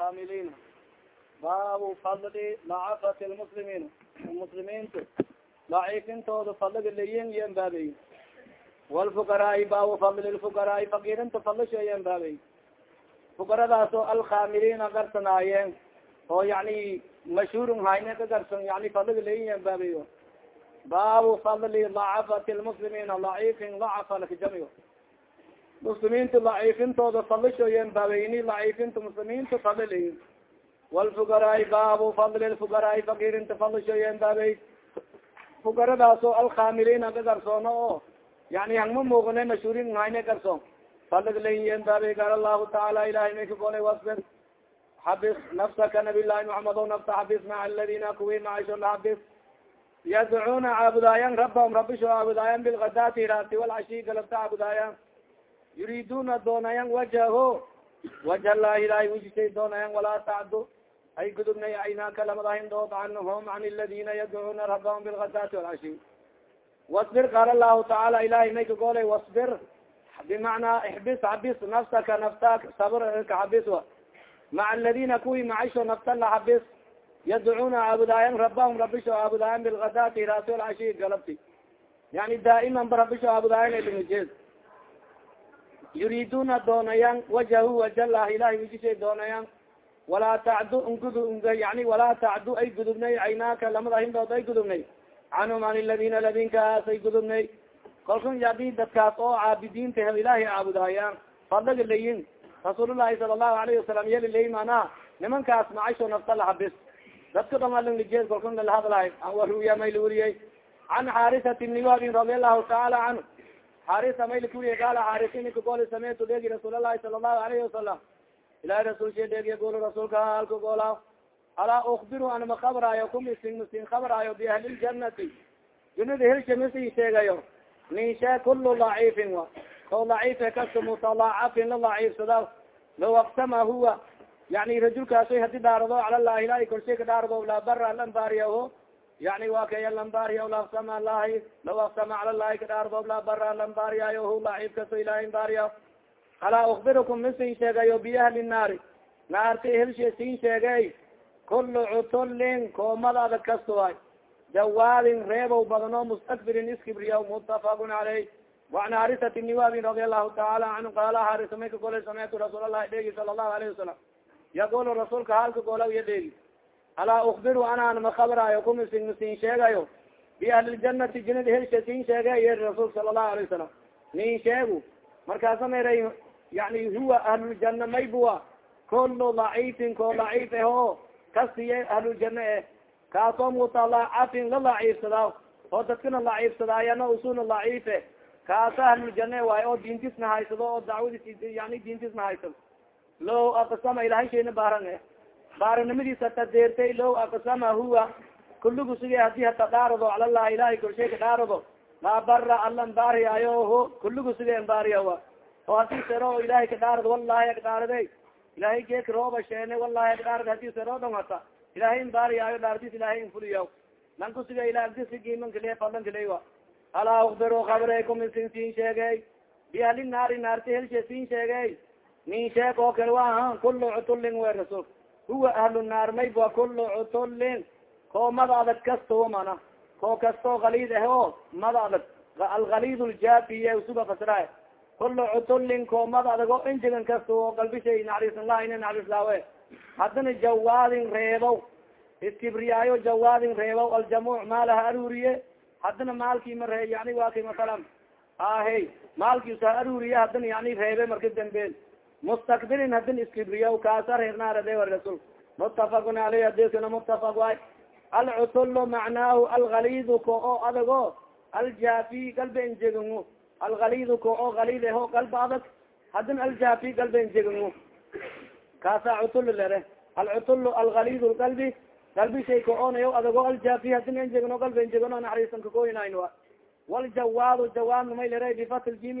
alkamiliin baabu fadli lacafati lmuslimiin muslimiintu laciifintooda fadliga layin yan baabey walfukaraai baabu fadli lfukaraai fakiirinta fadlisha yan baabey fukaradaas oo alkamiliina garsanaayeen oo yani mashhuurun hayne ka garsan yani fadliga layin yan baabey baabu fadli lacafati lmuslimiina laciifin lacafa lakajamiyo muslimiinta laciifintooda fadlishoyen baabeyni laciifinta muslimiinta fadlilayin walfukaraai baabu fadli lfukaraai fakiirinta fadlishoyen baabey fukaradaas oo alkamiliina ka garsoono oo yani hangma muuqne mashhuurin hayne garsoon. Fadliglayin baabey gaal allahu taala ilahay may ka wasbir. Xabis nafsaka nabiy llahi muxamed o nafta xabis maca aladina kuwi macaisho laxabis yadcuuna caabudaayan rabahum rabisho caabudaayan bilkadaati raati walcashi galabta caabudaayan yuriduna doonayan wajaho. Waja lahi ilahay wijisay doonayan walaa tacdu ay gudubnay aynaka lamada hindood canhum can ladina yadcuuna rabahum bilkadaati walcashi wasbir qaala lahu tacaala ilahay may kagoolay wasbir. Bimacnaa ixbis xabis nafsaka naftak sabr kaxabis wa. Maca aladina kuwi macisho nafta la xabis yadcuuna caabudaayan rabahum rabisho caabudaayan bilkadaati raati walcashi galabti. Yani daa'iman ba rabisho caabudaayan limijeed yuriduna doonayan wajahu wajalah ilahay wijishay doonayan walaa tacdu ngud yani walaa tacdu ay gudubnay caynaaka lamada hindood ay gudubnay canhum an ladina ladinkaas ay gudubnay kalkun yadi dadkaas oo caabidiinta hel ilahay caabudaayan fadlaga layin rasuulullahi sala allahu alayhi wasalam yeli lay mana nimankaas macasho nafta lahabis dadka damalinlijed kalkun lalahadlahay waruya may laweriyey can xaarisati bni wabin radi allahu taala canhu xarisa may lakuriye gaala xarisini gol sameytu dheegi rasuul alahi sala allahu alayhi wasalam ilahi rasul she dheegiya golo rasuulka halka goola alaa ukbiru an makabraayo kumisin misin kabraayo biahliljannati junada helsha misi sheegayo nin shee kulu laciifin wa ko laciife kasto mutalacafin la laciifsada law aksama huwa yani rajulkaasoy haddii dhaarado cala lahi ilahi dhaarado laa bara lambaariyaho yani wa kaya lambaariya laksama lahi law aksama cala lahi ka dhaarado laa bara lambaariyayo hu laciif kasto ilahi mbaariya alaa ukbirukum misin sheegayo biahli naari. Naarta helshe sin sheegay kulu cutulin koomadaada kastoay jawaadin reebow badano mustakbirin iskibriya mutafaqun caleyh waan harisat bni wabin radi allahu taala canhu qaala harisa may ka golay sameytu rasuul allahi dheegi sala allahu alayhi wasalam yagolo rasuulka halka gola iya dheegi alaa ukbiru anaan makabraayo kumisin misin sheegayo biahli ljanati jinada helsha sin sheegay yeri rasuul sala allahu alayh wasalam nin sheegu markaasa meray yani huwa ahluljana maybua kulu laciifin ko laciif aho kasiye ahluljana eh kaasoo mutalacafin la laciifsadaa oo dadkana laciifsadaayana usuna laciife kaasa ahluljane waayo oo diintisna haysado oo dacwadis yani diintisna haysado low aqsama ilahay shayna baaran e baaranimadiisa tadeertay low aqsama huwa kulligu sige haddii hata dhaarado calalahi ilahay korshay ka dhaarado. Laa bara allan baariyaayo ho kulligu sige baariya wa oo haddii sero ilahay ka dhaarado wallahi akdhaarade ilahay geeka rooba sheene wallahi akdhaarad haddii sero dhon hata. Ilahay baariyaayo dhaardis ilahay infuliya nan kusiga ila agdisigimankale fadlankale wa alaa ukbiro kabreykum isin siin sheegay. Biahli naari naarti helshe siin sheegay. Nin sheeg oo kale wa kulu cutulin we huwa ahlu naar mayb wa kulu koo mada adag kasto mana koo kastoo kalid ah o mada adag alkalid ljafiye usuga fasra kulu cutulin koo mada adag o injigan kasto oo galbishay naxariisan laha ina naxariislaawe haddana jawaadin reebow. Iskibriyaayo jawaadin reebow. Aljamuc maalaha aruriye haddana maalkii ma ree yani waa kay masalan ahe maalkiisa aruriye haddana yani reebe marka dambeen mustakbirin hadin iskibriya kaasa reernaarade wa rasul mutafakun aleyh hadiskana mutafak waay alcutulu macnaahu algalidu ko oo adago aljafi galba enjegangu algalidu ko oo galid aho galba adag hadina aljafi galba enjegangu kaasa cutul lere alcutulu algalid lgalbi galbi shay ka onayo adago aljafi hadin enjegno galba enjegno naxariisan kagoynayn wa waljawaadu jawaad may lere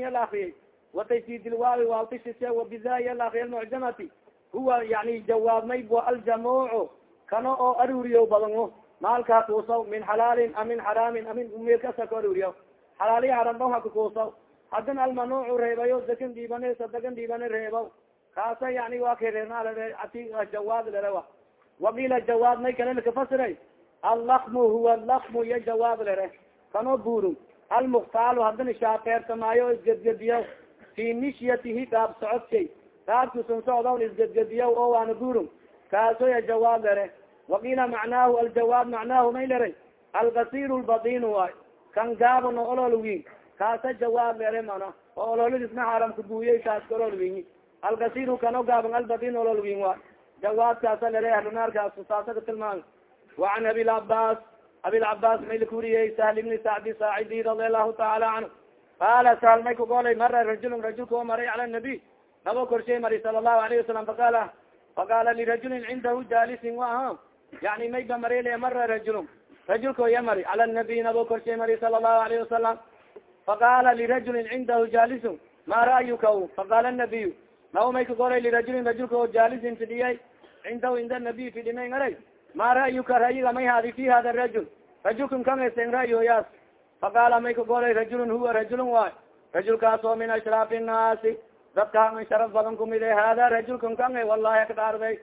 ala akriyay wataysid lwaawi waaltishise wabizai ala akriya almucjamati huwa yani jawaad mayb wa aljamuucu kano oo aruriyo badango. Maalka kuusaw min xalaalin amin xaraamin amin meelkasa ka aruriya xalaaliya harambaha kakuusaw hadin almanuucu reebayo dakan dhiibane sadagan dhiibane reebaw. Kaasa yani wa kareernati jawaad lerewa waqiila jawaad may kale lakafasiray allakmu huwa lakmu iyo jawaad lere kanoo buurun almuktaalu hadana shaakeertamaayo isgedgediya fi mishyatihi gaab socodshay gaabkusan socdawn isgedgediya oo waana buurun kaaso ya jawaad lere waqiila macnaahu aljawaad macnaahu may lere alkasir lbadin waay kan gaabano ololwiin kaasa jawaab lere mana oo ololidisna haramka buuyey kaaska ololwiin alkasiru kano gaaban albadin ololwiin waay jawaab kaasa lere ahlunaarkaas saasaka tilmaam وan abilcabas abilcabas may lakuriyey sahl ibni sacdi saacidi radi allahu taala canhu qala sahl may kagolay mara rajulun rajulka o maray cala nabiy nabo korshay mari sala allahu alayhi wasalam faqala faqala lirajulin cindahu jalisin waha yani may ba marele mara rajulun rajulka oya mari cala nabiy nabo korshay mari sala allahu alayhi wasalam faqala lirajulin cindahu jalisun ma ra'yuka faqala nabiy nabo may kagolay lirajulin rajulka o jalisin fidhiyay cindahu cinda nabiy fidhimay ngaray ma ra'yuka ra'yiga may hadi fi hada rajul rajulkan kangasen ra'yoyaas faqaala may kagolay rajulun huwa rajulun waay rajulkaas oo min ashraafi nnaasi dadka an sharaf badan kumid e hada rajulkan kange wallahi akdaarday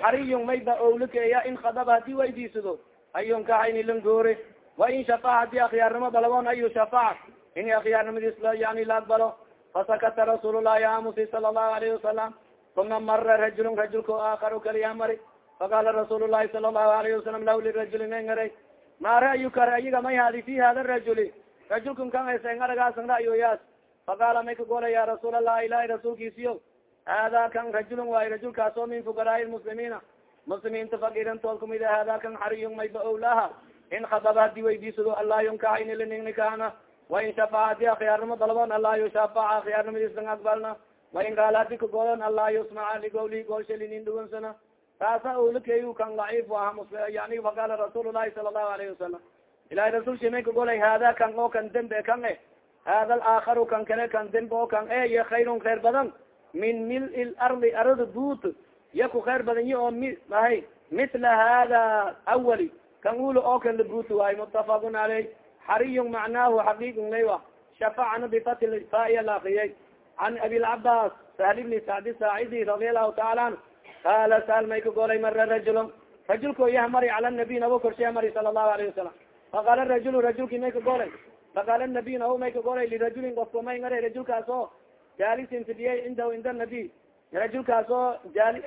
xariyun may ba owlikeeya in khadaba haddii waydiisado ayun kaxayni langoore wa in shafaca haddii akhyaarnimo dalabon ayu shafaca ini akhyaarnimadiis yani la aqbalo fasakata rasuul llahi amusi sala allahu alayhi wasalam uma mara rajulun rajulka aakharu kaliya mari faqala rasuul lahi sala allahu alayhi wasalam law lirajuli ngaray ma ra'yuka ra'yiga may hadi fi hada rajuli. Rajulkan kan esengaragaasan ra'yoyaas faqala may kagola ya rasuul allah ilahi rasuulkiisiyo hada kan rajulun waay rajulkaas oo min fuqaraai lmuslimiina muslimiinta fakirantood kumid hada kan xariyun mayba owlaha in khadaba haddii weydiisado allah yunkaha inilininnikana wain shafaca haddii akhyaarnimo dalabon allah yushafaca akhyaarnimadiislan aqbalna. Wain gaala hadi kagolan allah yusmaca ligowli goolshalinin dhuwansana taasa olakey kan laciif aha yani faqala rasuul lahi sala allahu alayhi wasalam ilahi rasul shimay kagolay hada kan oo kan dembe kan e. Hada alaakharu kan kale kan dembe oo kan e iyo khayrun khayr badan. Min mil lardi arada buut iya ku khayr badan yi oo mi ahay mila hada awali kan ulo oo kan labuut waayo mutafaqun caleyh xariyun macnaahu xaqiiqun laywa shafacana bifati faiya laakiyay can abilcabas sahl ibni sacdi saacidi radi allahu taala anhu qala sal may kagolay mara rajulon rajulka yah mari cala nabiy nabo korsheya mari sala allahu alayhi wasalam faqala rajulu rajulki may kagolay faqala nabiy nabo may kagolay lirajulin ofka may ngara rajulkaas oo jaalisin fidiyay cindahu cinda nabiy rajulkaas oo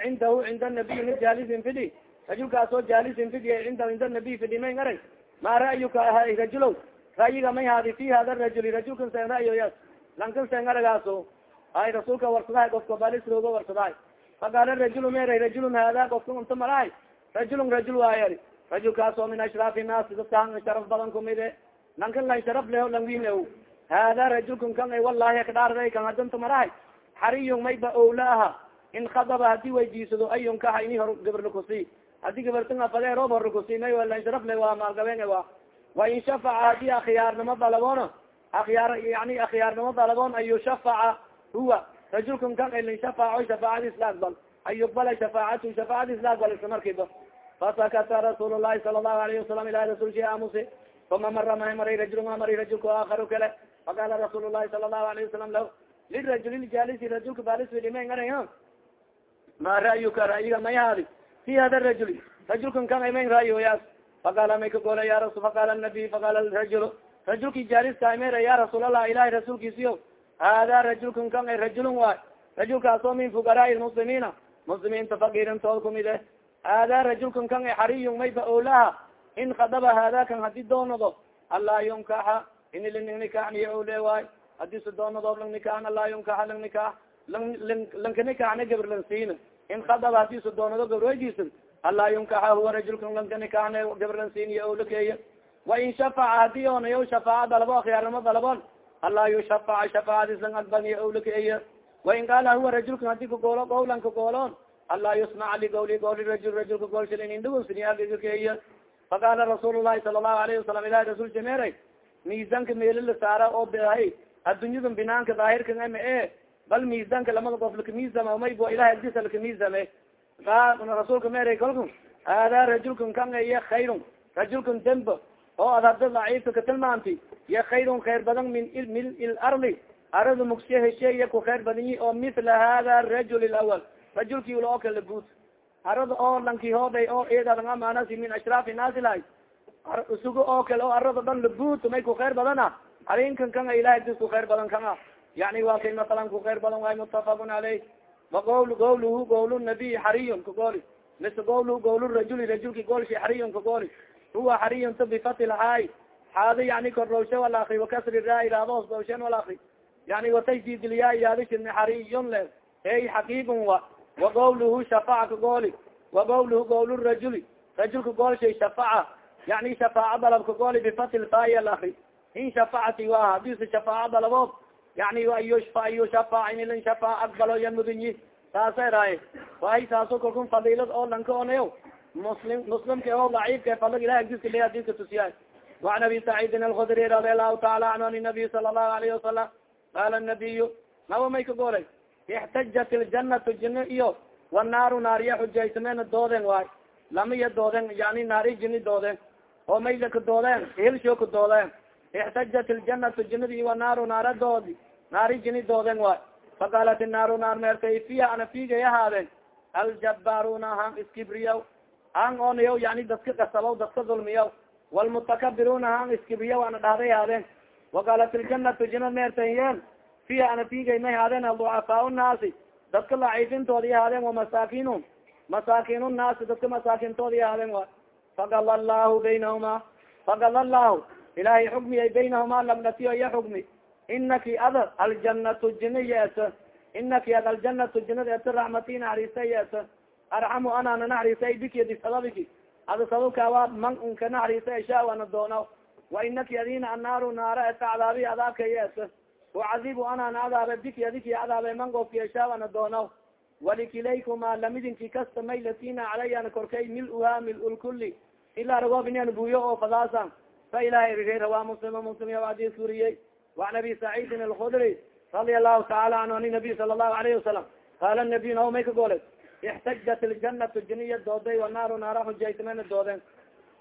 cindahu cinda nabiy mid jaalisin fidi rajulkaas oo jaalisin fidiyay cindahu cinda nabiy fidi may ngaray ma ra'yuka rajulow ra'yiga may haadi fi hada rajuli rajulkan sen ra'yoyas lankan sen ngaragaaso ay rasuulka warsadahay ofka balisrooga warsadahay faqala rajul mer rajulun hada ofka unta maraay rajulun rajul waayar rajulkaas oo min ashraafi naasi dadkaan sharaf badan kumide lankan lan sharaf leho lan win hada rajulkan kan wallahi kadhaarday kan hadanta marahay xariyun may ba owla aha in khadaba haddii waydiisado ayun kaha ini hor gabarla kusi haddii gabartan afade roob hor kusi may lan sharaf le waa maalgaben wa wa in shafaca haddii akhyaarnimo dalaboon akhyaar yani akhyaarnimo dalaboon an yushafaca huwa rajulkan kan lin shafaaco shafaacadis la aqbal an yuqbala shafaacatu shafaacadis la aqbal isla markiiba fasakata rasuul lahi sala allahu alayhi wasalam ilahi rasul shi amuse uma mara maha maray rajul ma maray rajulka aakharu kale faqala rasuul lahi sala allahu alayhi wasalam lah lirajuli jaalisi rajulka balis widime ngara ma ra'yuka ra'yiga may haadi fi hada rajuli rajulkan kan mayn ra'yoyaas faqala may kagola ya rasul faqala nabiy faqala rajul rajulki jaaliska mera ya rasuul allah ilahi rasuulkiisiyo hada rajulkan kan rajulun waay rajulkaas oo min fuqaraai lmuslimiina muslimiinta fakirintood kumid eh hada rajulkan kan xariyun mayba owlaha in khadaba hada kan haddii doonado anlaa yunkaxa ini lang nikaniya owle waay haddii sa doonado lang nikahan anlaa yunkaxa lang nikah lanka nikahna gabr lang siin in khadaba haddii sa doonado gabrwaydiisan anlaa yunkaxa huwa rajulkan lanka nikahna gabr lang siiniya owlakeeya wain shafaca haddii onayo shafaaca dalabo akhyaarnimo dalabon anlaa yushafaca shafaacadis lang aqbaniya owlakeeya wain qaala huwa rajulkan haddii kagoolo gowlan kagoolon anlaa yusmaca ligowli gowli rajul rajulka goolshal inin dhugunsiniyakeeya faqala rasuul lahi sala allahu alayhi wasalam ilahi rasul jameeray miisanka meeli la saara oo bahay addunyada binaanka daahirkan ama e. Bal miisanka lamada qof lakamiisama maybo ilahay agdisa lakamiisame rasuulka meeray kalku hada rajulkan kan iya khayrun rajulkan demba oo ad hada daciifka ka tilmaanti iya khayrun khayr badan min mil il arli arada mugshe hesheeye ku khayr badinyi oo mila hada rajul lawal rajulki ula oo kala guud. Arada oo lanki hooday oo eedadan amaanasi min ashraafi naasi lahay isugo oo kale oo arada dhan laguud may ku khayr badana arinkan kan ilahay dis ku khayr badan kan a yani waa kay masalan ku khayr badan waay mutafaqun caleyh waqol gowluhu gowl nabiy xariyun kagooli mise gowluhu gowl rajuli rajulki goolshi xariyun kagooli huwa xariyun ta bifati lhaay xaado yani korlowshe wala akri wakasri raa iraado hosdowshen wala akri yani watajdidilyaa yaadishirni xariyun le ey xaqiiqun wa wagowluhu shafaca kagooli wagowluhu gowl rajuli rajulka goolshay shafaca yani shafaaca dalab kagooli bifati lfaay alakri in shafacati wa hadis shafaaca dalabood yani ayushfa yushafaa inilin shafaa aqbalo ya mudunyi saasa raay waay taaso kalkun fadilad oo lanka onayo muslim muslimka oo daciifka fadlag ilahi agdiska le hadiska tusiyaay وعn abi سacيidin الkudri رadi الlahu taala anhu an النabiy sala الlahu عlyه وasalam qala النabiy nawa may ka golay اxtajat الjanatu jini iyo والnaaru naariya xujaysameen dooden waay lamaya dooden yani naari jini dooden oo mayla ka doodeen helsho ka doodeen اxtajat الjanatu jinidi iyo والnaaru naara doodi naari jini dooden waay faqalat الnaaru naar meertay fiya ana figay ahaadeen aljabaruna han iskibriyaw an onayaw yani dadka kasabaw dadka dulmiyaw wlmutakabiruna han iskibriya ana dhahday haadeen waqaalat iljanatu jina meertayeen fiha ana figay may haadeen aducafaa naasi. Dadka laciifintoodi haadeen wamasaakinum masaakin naasi dadka masaakintoodi haadeen wa fagala allahu baynahuma. Fagala allahu ilahay xukmiyay baynahuma lamnatiyo iya xukmi. Inaki ada aljanatu jina yees inaki ad aljanatu jinada et raxmati naxariista yees arxamu anana naxariisay biki di sababiki ada sababkawa man nka naxariisa isha ana doona wa inaki adina annaaru naara eta cadaabi adaabka yees ucadibu anana adaabe biki adiki adaabe man gofki isha ana doona walikilaykuma lamidinki kasta maylatina calayana korkay mil-uha mil-lkuli ilaa ragoob inan buuyo oo fadaasan fa ilahay rigay rawaa muslim muslim ya adis uriyey وan abi saciidin alkudri radia allahu taala anhu an nabiy sala الlahu alayhi wasalam qaala nabiy naw may ka goolay اxtajat iljanatu jiniya dooday wanaaru naara xujaysamena doodeen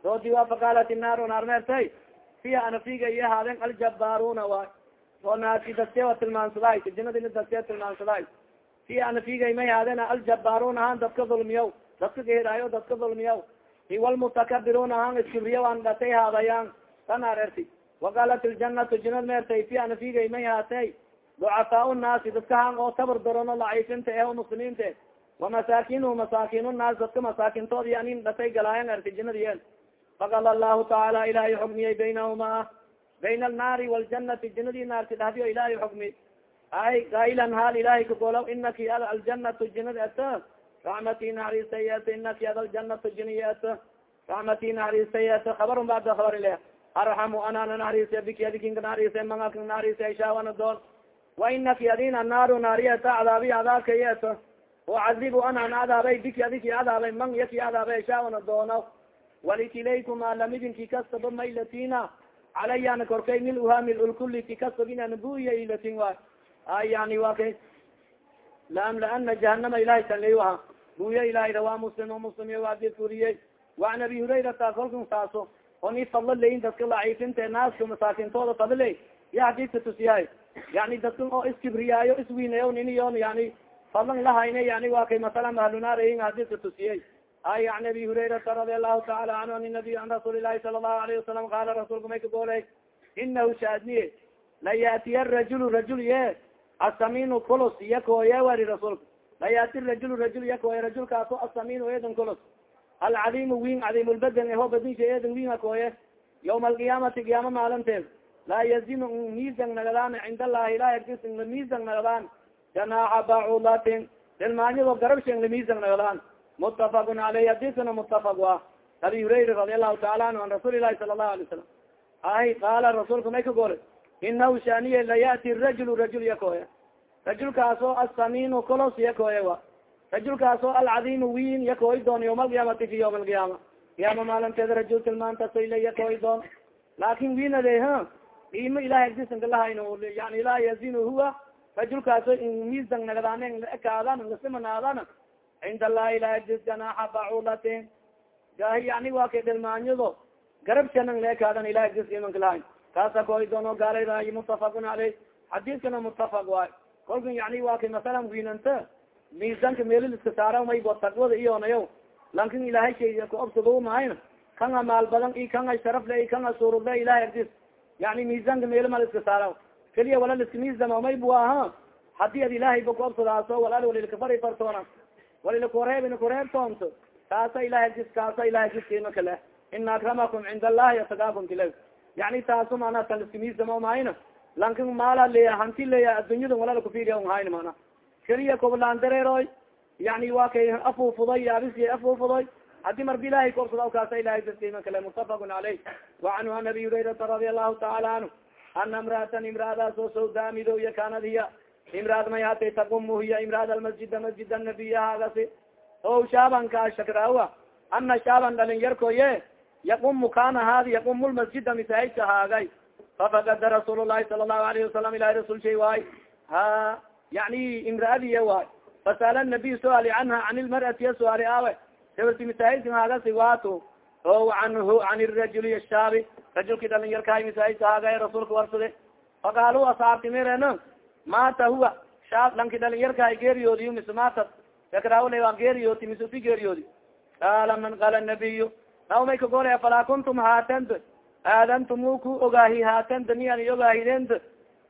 doodi wa faqaalat inaaru naar meertay fiha ana figa iyo haadeen aljabaruna waay oo naasi dadke wa tilmaansaday jinadina dadke tilmaansaday fiha ana figay may haadeen aljabaruna ahan dadka dulmiyaw dadka gehiraayo dadka dulmiyaw iwalmutakabiruna ahan iskibriya an dhatay haadayaan tan arerti waqaalat iljanatu jinad meertay fi ana figay may haatay ducafaa naasi dadka han oo tabar darono laciifinta eh o muslimiinta وamasaakinhu masaakin naas dadka masaakintoodi anin dhatay galaayan arti jinadiyeen faqala allahu taala ilahay xukmiyay baynahuma bayna alnaari wاljanati jinadii naarti dhahdiyo ilahay xukmi ay gailan haal ilahay kagolaw inaki ad aljanatu jinad et raxmati naxariistay et inaki ad aljanatu jiniy et raxmati naxariistay et habarun bada habar le arxamu anana naxariisa biki adikinka naxariisa mangaka naxariisa ishaawana doon wa inaki adina naaru naariyeta cadaabi cadaabkay et ucadibu anana adaabay biki adiki adaabay man yaki adaabay ishaawana doono. Walikilaykuma lamidinki kastaba maylatina calayana korkay mil uha mil ulkuli ki kastab inana buya ilatin waay ay yani wa kay. Laamlaana jahanama ilahay tanleyaha buya ilahay rawaa muslim o muslim iyo waadi furiyey. Waan abi hurayrata kolkan saaso. Oni fadlo layin dadka laciifinta naaska masaakintooda fadle ya hadiska tusiyahay yani dadka oo iskibriyaayo iswiinayo niniyon yani fadlan lahayne yani wa kay masala mahlunaarayin hadiska tusiyey ay an abi hurayrata radi allahu taala canhu an nabiy an rasuuli lahi sala allahu alayhi wasalam qaala rasuulka may ka gooley inahu shaadniye la yaatiya rajul rajul ye asaminu colos iya kooye wari rasuulka la yaati rajul rajul iya kooye rajulkaaso asaminu edan colos alcadimu win cadimulbadan eho badisha edan win akooye yawma alqiyaamati qiyaama maalinteed laa yazinu miisang nagadaan cind allahi ilahi agtis miisang nagadaan janaaxa bacudatin dilmaanyado garabsheng lamiisang nagadaan mutafaqun aleyh hadisana mutafaq wa. Abi hurayra radi allahu taala anhu an rasuuli lahi sala allahu alay salam ay qaala rasuulka may ka gore. Inahu shaniye la yati rajul rajul yakooye rajulkaasoo asaminu colos yakooye wa rajulkaasoo alcadimu win yakooy doon yawma alqiyaamati fi yawm alqiyaama qiyaama maalinteeda rajul tilmaantasoila yakooy doon laakin winade ha? Qiimo ilahay agdisankalahayn yani laa yazinu huwa rajulkaaso misang nagadaan ekaadaan lasimanaadaan cind allahi ilahi agdis ganaaxa baculatin gahi yani waa kay dhilmaanyado garab shanan laekaadan ilahi agdis imankalahayn kaasa kooy doono gaalay mutafaqun aleyh xadiiskana mutafaq waay. Kolkan yani waa kay masalan winanta miisanka meelil iska saara maybo taqwada iyonayo lankin ilahay shay kaobsado mahayna kanga maal badan i kanga sharafle i kanga surule ilahay agdis yani miisanka meelo mal iska saara keliya wala liska miisama maybu aha haddii ad ilahay ba kuobsadaaso walal walilkafari fartoona. Walilkureeb kureebtoonto kaasa ilahay agdis kaasa ilahay agdis kima kale. Ina akramakum cinda allahi atagaakum kila yani taaso mana tan liska miisama mahayna lankin maala leya hanti leya addunyada walala kufiriya hayn mana keliya koblaan dareeroy yani wa kay afuufuday yaabis afuufuday haddii marba ilahay korsada kaasa ilahay daskima kale. Mutafaqun caleyh wacanhu an abi hurayrata radi allahu taala canhu ana imraatan imraadaas oo sawdaamidoya kanad hiya imraad may hatay taqumu hiya imraad almasjida masjid anabiyahaagasi o shaaban ka shakraawa ana shaaban dhalin yarkoye yaqumu kana haadi yaqumu lmasjida misaahidka haagay fafakada rasuul lahi sala lahu alayhi wasalam ilahi rasul shay waay ha yani imraadiya waay fasala nabiy suali canha can ilmar'ati ya suali awe. Sawirti misaahidka haagasi waato o anhu can irajuli shaabi rajulki dhalin yarkahay misaahidka haagay rasuulka warsade faqaalu asaabti mireno mata huwa shaab lanki dhalin yarkahay geeriyoodiy mise matat yakraawle waa geeriyooti mise uti geeriyoodi. Qaala man qaala nabiyu naw may kagolay falaa kuntum haatend aadantumu ku ogaahi haatend nian ogaahidend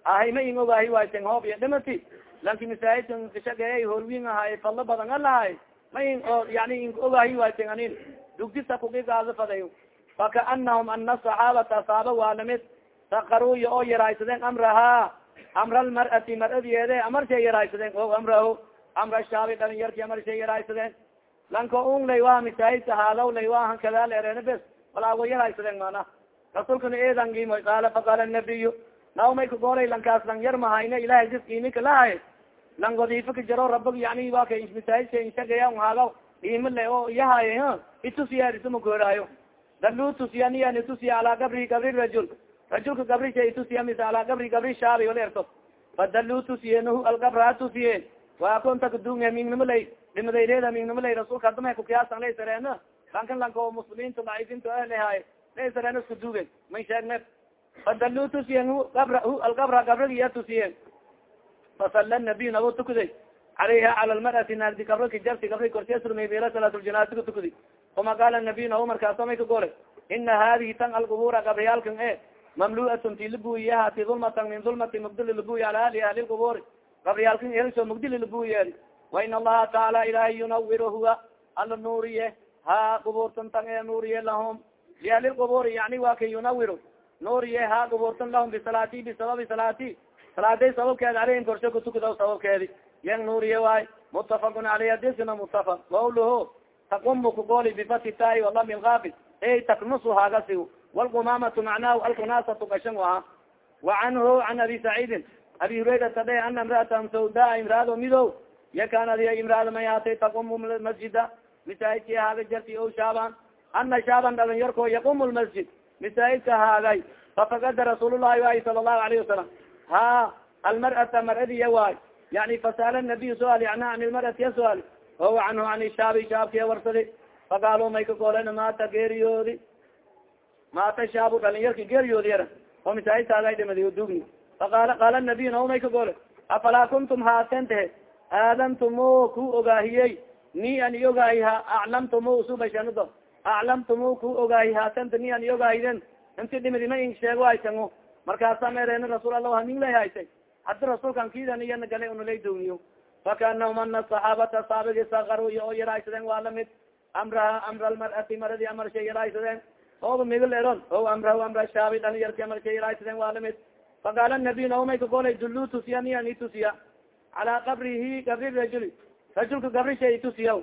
ahay ma ing ogaahi wayten hoob iyo dhimati? Lanki masaajidkan kashagey horwin ahaay fadlo badan alahay ma in yani ink ogaahi wayten anin dugdisa kugigaado faday fakaanahum ana saxaabata saaba waa la mid sakaruya oo yaraysadeen amraha. Amra almar'ati mar'adiyeede amarshay yaraysadeen o amrahu. Amra shaabi dhalin yarki amarshay yaraysadeen lanka un lay waa masaajidka haadaw lay waahan kadaal ereen bes. Walaa wa yaraysadeen mana rasuulkana eedan gimoy qaala faqaala nabiyu naw may kagoolay lankaas lang yar mahayne ilahay diskiimika lahay lang wadiifa ka jaro rabag yani waa ka masaajidka inshagaya haagaw iima le oo iyahay itusiya isuma gooraayo dalu tusiya itusiya alaa gabri gabri rajul rajulka gabri sha itusiya mis alaa gabri gabri shaabi wala erto fadalu algabra tusiye waa konta kadunga mingnimo lay dhimadayreeda mingnimo lay rasuulka hadama kukiyaasan lay sareena lankan lanka oo muslimiinta daciifinta ahlehay lay sareen isku duge may sheegne fadalu tusiyen abra algabra gabrigi iya tusiyen fasala nabiy nabo tukuday calayha cala lmar'ati naagdi gabraki jarti gabri korsiya surmay bela salaatljanaasiga tukudi uma qaala nabiy nabo markaasa may ka gole ina hadihi tan algubura gabriyaalkan e mamlu'atun ti labuyiyaha ti dulmatan min dulmati mugdili labuyi ala ali ahli lquburi gabriyaalkan elsoo mugdili labuyiyeedi wa in allaha taala ilahay yunawir huwa ala nuuriye ha qubuurtan tan ee nuuriye lahum liahli lquburi yani wa kay yunawir nuuriye ha qubuurtan lahum bisalaati bisababi salaati salaaday sababkeedi aleyhim korshe kutukada sababkeedi yan nuuriye waay mutafaqun aleyh adiskana mutafaq qawluhu taqumu kugoli bifati taai walami lgaabi ey taknusu haagasi walqumamatu macnahu alkunasatu gashan aha wa canhu can abi saciidin abi hurayrata dhe ana imraatan sawdaa imraado midow yakanadiya imraado may haatay taqumu masjida. Masaajidki haaga jarti o shaaban ana shaaban dhalin yarko yaqumu lmasjid masaajidka haagay fafakada rasuul llahi waay sala allahu alayhi wasalam ha almar'ata yani fasala nabiy suali ana an ilmar'ati ya suali wahuwa canhu an shaabi shaabkiya warsadi faqaalu may ka goolen maata geeriyoodi maata shaabu dhalinyarki geeriyoodi yara oo masaajidtaaga dhimadi dugni faqaala qaala nabiy nao may ka goole afalaa kuntum haaten tehe aadantumu ku ogaahiyey ni an iogaahi ha aclamtumu usubashanado aclamtumu ku ogaahi haatenta ni an iogaahiden inti dhimidi ma in sheego haysango markaasa meereen rasuul allah hamin lay haysay haddi rasuulkan kidan iyana galay unalay downiyo fakaanahum ana saxaabata saabigi sakaru iyo oo yaraysadeen waa la mid amraha amra almar'ati maradi amarshay yaraysadeen ooba migil eron o amrahu amra shaabi dhalinyarki amarshay yaraysadeen waa la mid faqaala nabiy naomay kagolay dulu tusiya niyan itusiya calaa qabrihi qabri rajuli rajulka gabri shay itusiya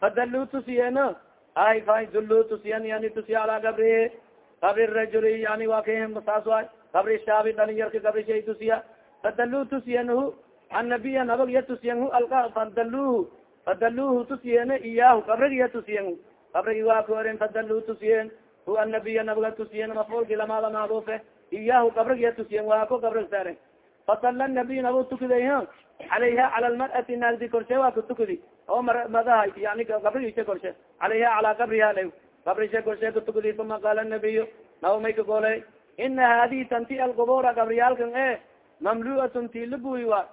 fadalu tusiyeno ay fa dulu tusiya niyan itusiya calaa qabrihi qabri rajuli yani waa ka saas waay qabri shaabi dhalinyarka gabri shay tusiya fadalu tusiyanhu annabiya nabag ya tusiyan fadaluhu fadaluhu tusiyene iyahu qabrigi ya tusiyen qabrigi waa ka oren fadalu tusiyen hu annabiya nabaga tusiyen mafulki lamada macrufe iyahu qabrigi ya tusiyen waa ko qabrig saaren fasala nabiy nabo tukiday calayha cala lmar'ati naagdi korshe waa ka tukidi oo madaha yani qabrigisha korshe calayha calaa qabriha la qabrisha korshe ka tukidi uma qaala nabiyu nabo may ka gooley ina hadihi tanti algubura gabriyaalkan e mamluatun ti labuy waay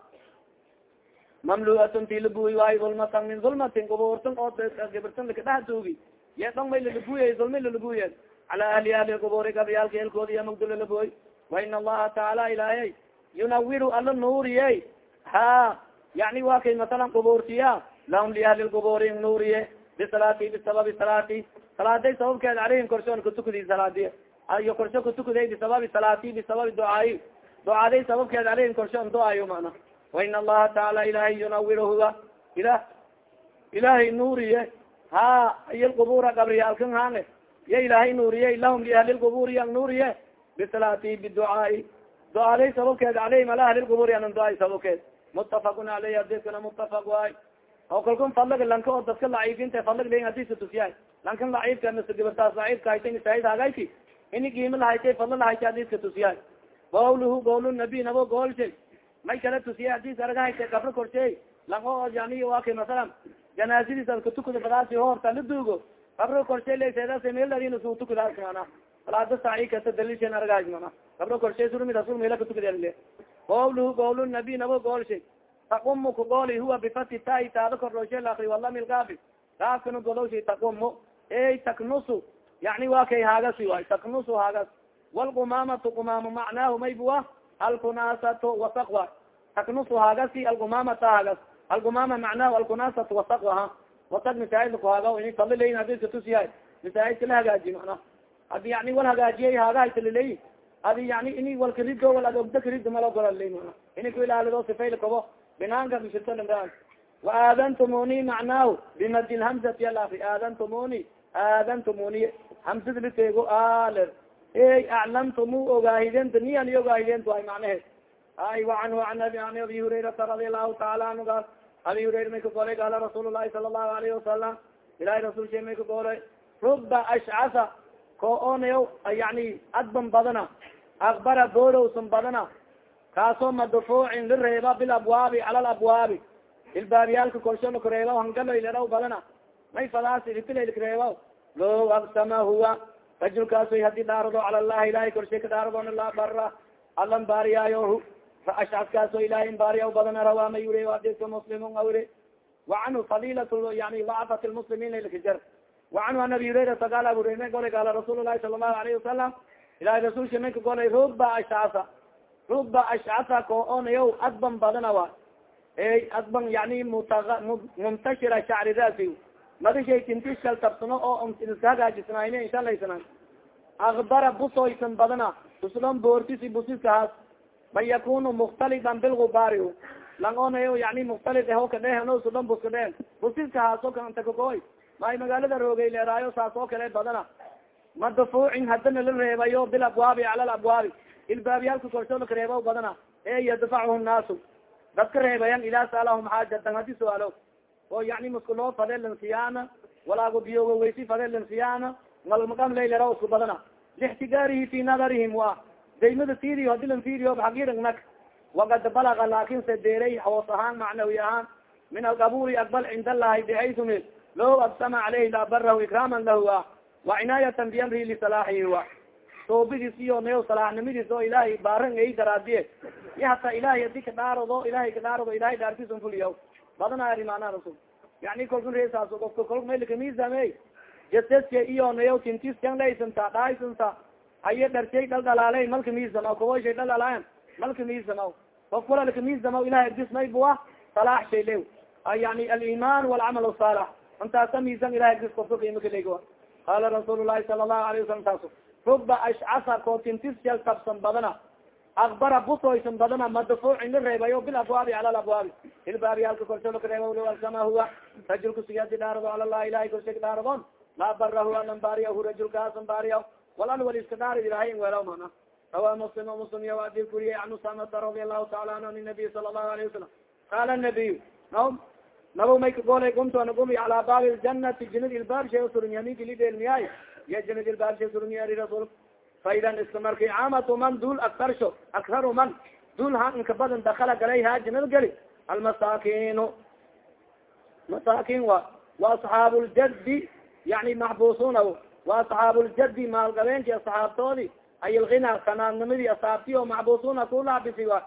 mamluatun ti labuy waay ulmatan min ulmatin gubuurtan oo gibirtan lakadhaha tuugi ye dhong may lalabuye ulmi lalabuye cala ahli ahli guburi gabyaalka elkoodi iya magdo lalabuy wa in allaha taala ilaahay yunawiru ala nuuriye ha yani wa kay masalan gubuurtiya lahum liahli lguburi nuuriye bisalaati bisababi salaati salaaday sababkeed aleyhim korshoon kutukudi salaadi iyo korsho kutukuday bisababi salaati bisababi ducaay ducaaday sababkeed aleyhim korshoon duaayo mana wain allaha taala ilahay yunawir huwa ilah ilahay nuuriye ha iyo lqubura gabriyaalkan hange ya ilaahay nuuriye lahum liahli lquburi ang nuuriye. Bisalaati biducaai ducaaday sababkeed aleyhim ala ahli lquburi anan duaay sababkeed. Mutafakun aleyh adikana mutafak waay. Oo kalkun fadlaga lanka oo dadka laciifinta fadlag leyin hadisa tusiyaay. Lankan laciifka mise gibirtaas laciifka hayta said hagayki ini giima lahaytay fadla lahayta hadiska tusiyaay gawluhu gawlu nabi nabo goolshay may kala tusiya hadis araga hayta gabro korshay lang oo yani waa kay masalan janaazadiis ad katukada fadaasi horta la duugo gabro korshay leseedas meeladin su tukadaas mana salaada saaci kasta daliilshan aragaas mana gabro korshay surmi rasul meela katukadale gawluhu gawlu nabi nabo goolshay taqumu kugooli huwa bifati tai taado kordhooshe laakri walami lgaabi gaafkana golowshay taqumu ey taknusu. Yani waa kay haagasi waay taknusu haagas walgumamatu gumaamo macnaahu maybuwa alkunasatu wasak waay taknusu haagasi algumamata haagas algumama macnaahu alkunasatu wasak aha wasak masaajidka kuhaaga ini falilayin hadiska tusiyahay masaajidka la hagaaji mana hadi yani wal hagaajiyay haagahaytalilay adi yani ini walkarido wal ad ogda karido malagolala mana ini ku ilaalido sifayla kobo. Binaanka bisirtolaa waadantumuni macnaahu bimadi lhamzati alafi aadantumuni aadantumuni hamsad liteego aler ey aclamtumu ogaahident niyan i ogaahident ay macnaheed ay waanhu an an abi hurayrata radi allahu taala anhu gaal abi hurayra may ka golay gaala rasuul lahi sala allahu alayhi wasalam ilahi rasul she may ka ruba ashcasa ko onayo adban badana akbara boorowsan badana kaasoo madfuucin lireeba bilabwaabi cala labwaabi ilbaabyaalka korsho lakareeba hangaloleraw badana may fadaas itilreeba low aksama huwa rajulkaasoy haddii dhaarado cala llahi ilahay korshay ka dhaaradon la bara alan baariyaayo ashcaskaaso ilahay baariya badana rawaama yure adika muslimun awre wacanhu fadilat yani lacafat lmuslimiin lakajar wacanhu an abi hurayrata qaal abu hurayra golay qaala rasuul lahi sala allahu alayhi wasalam ilahay rasulsha may ka golay ruba ashcasa ruba ashcasa ko onayo adban badana wa ey adban yani muntashira shacri rasi madishay tintishkal tabsano oo iska hagaajisnayne inshalaysanan akbara busoysan badana uslon boortisi busiskahaas man yakunu mukhtalidan bilgubaari lang onayo yani mukhtalid eho kadhehno sulon buska dhehen busiskahaaso kantakokoy may magaalada roogay leeraayo saas oo kale badana madafuucin hadana la reebayo bilabwaabi cala labwaabi ilbaabyaalka korsho reeba badana e yadfachu nnaasu dadka reebayan idaa saalahum xaajatan su'aalo oo yani muskuloo fade lansiyaana walaago biyoga weysi fade lansiyaana malmadam laylera isku badana. Lixtigaarihi fi nadarihim wa daymada fiidiyo hadi lan fiidiyo xagiiragnak wakad balaga laakin se deeray hoos ahaan macnawi ahaan min alqabuli aqbal cind allahi bixaysu mil low agsama caleyhi laabarahu ikraman lahu a wa cinaayatan biamrihi lisalaaxihi wa soobidis iyo nayo salaaxnimadiis oo ilaahay baaran ay daraadiye iyo hataa ilahay haddii kadhaarado ilahay kadhaarado ilahay dhaartiisun fuliya badana ari maanaa rasul. Yani kolkun reesaas ofka kol maylakamiisame jaseska iyo nayo tintiskan laysanta dhaaysanta haye dhartay dhaldhalaaley malka miisama kawashay dhaldhalaayan malka miisama of kula lakamiisama ilahay agdis maybuwa salaax shay lew. Yani aliman walcamal saalax intaasa miisan ilahay agdis kofka qiimakalegoa qaala rasuul lahi sala allahu alayh wasalam taaso ruba ashcasa ko tintisyal tabsan badana akbara busoysan badana madfuucin la reebayo bilabwaabi cala labwaabi ilbaabyaalka korsho ka reeba alkama huwa rajulka sigadi dhaarado cala lah ilahay korsha ka dhaaradon laa barahu alan baariyahu rajulkaasan baariya walan wal iska dhaari ilahay welaw mana rawa muslim muslim iya adi kuriye an usamata radi allahu taala anhu an nabiy sala allahu alayhi wasalam qaala nabiy naw nabo may kagoolay gumtu ana gumi calaa baabi ljanati jinad ilbaab shay usurun yaminka lidelmiyaay ya jinad ilbaab shay usurun yaari rasul faidan iska markay caamatu man dul aktarsho akharu man dul ha inka badan dakala galay ha jinad gali almasakinu masakin wa wa asxaabu ljadi yani maxbusuna wa asxaabu ljadi maalgabeenki asxaabtoodi ay ilgina kanaadnimadii asaabti o maxbusuna kulaabisi wa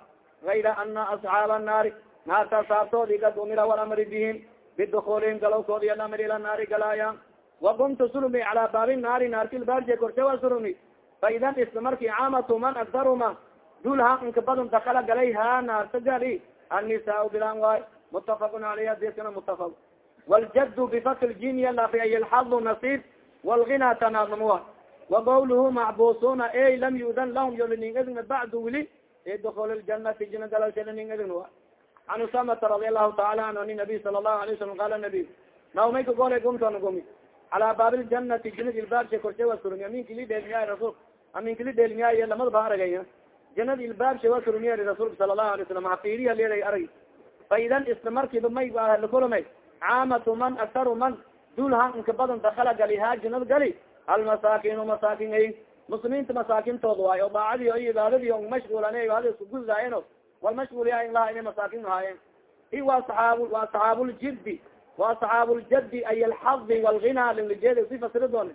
gayra ana asxaaba annaari naarta asaabtoodi kad umira walamri bihim bidukulihim galowkoodi alamri ila naari galaaya wakuntu surumi calaa baabi naari naartilbaarje korshe wa surumi fa idan isla marki caamatu man aktaruma dulha inka badun dakala galay ha naarta gali annisaa bilan waay mutafaqun aleyh hadiskana mutafaq waljadu bifat ljimiya lafi ay alxadu nasiib walgina tanaadnamwa waqawluhu macbusuna ey lam yudan lahum yolining edna bacdu wili e dukul ljanati jina galalsalaning edin wa an usamata radi allahu taala anhu ani nabiy sala allahu alay wasalam qala nabiy nawmay ka gole gumtona gumi calaa baabi ljanati jinad ilbaabsha korshe wa surumi aminkili dheelmiyaay rasul aminkili dheelmiyaay lamada ba aragay janad ilbaabsha wa surumiyar rasuulka sala allahu alay salam hafiiriya leeday arag fa idan isla markiiba may lakulumay caamatu man aktaru man dulha inka badan dakala gali ha janad gali. Almasakinu masaakin ay muslimiinta masaakintooda waayo o daacadii o ibaadadii on mashguulan ibaadada isku gudaayen wal mashguulya in laha ina masaakin haayeen i wa saxaab wa saxaabuljiddi wa saxaabuljaddi ay alxadi walgina linlijeeda si fasiri doon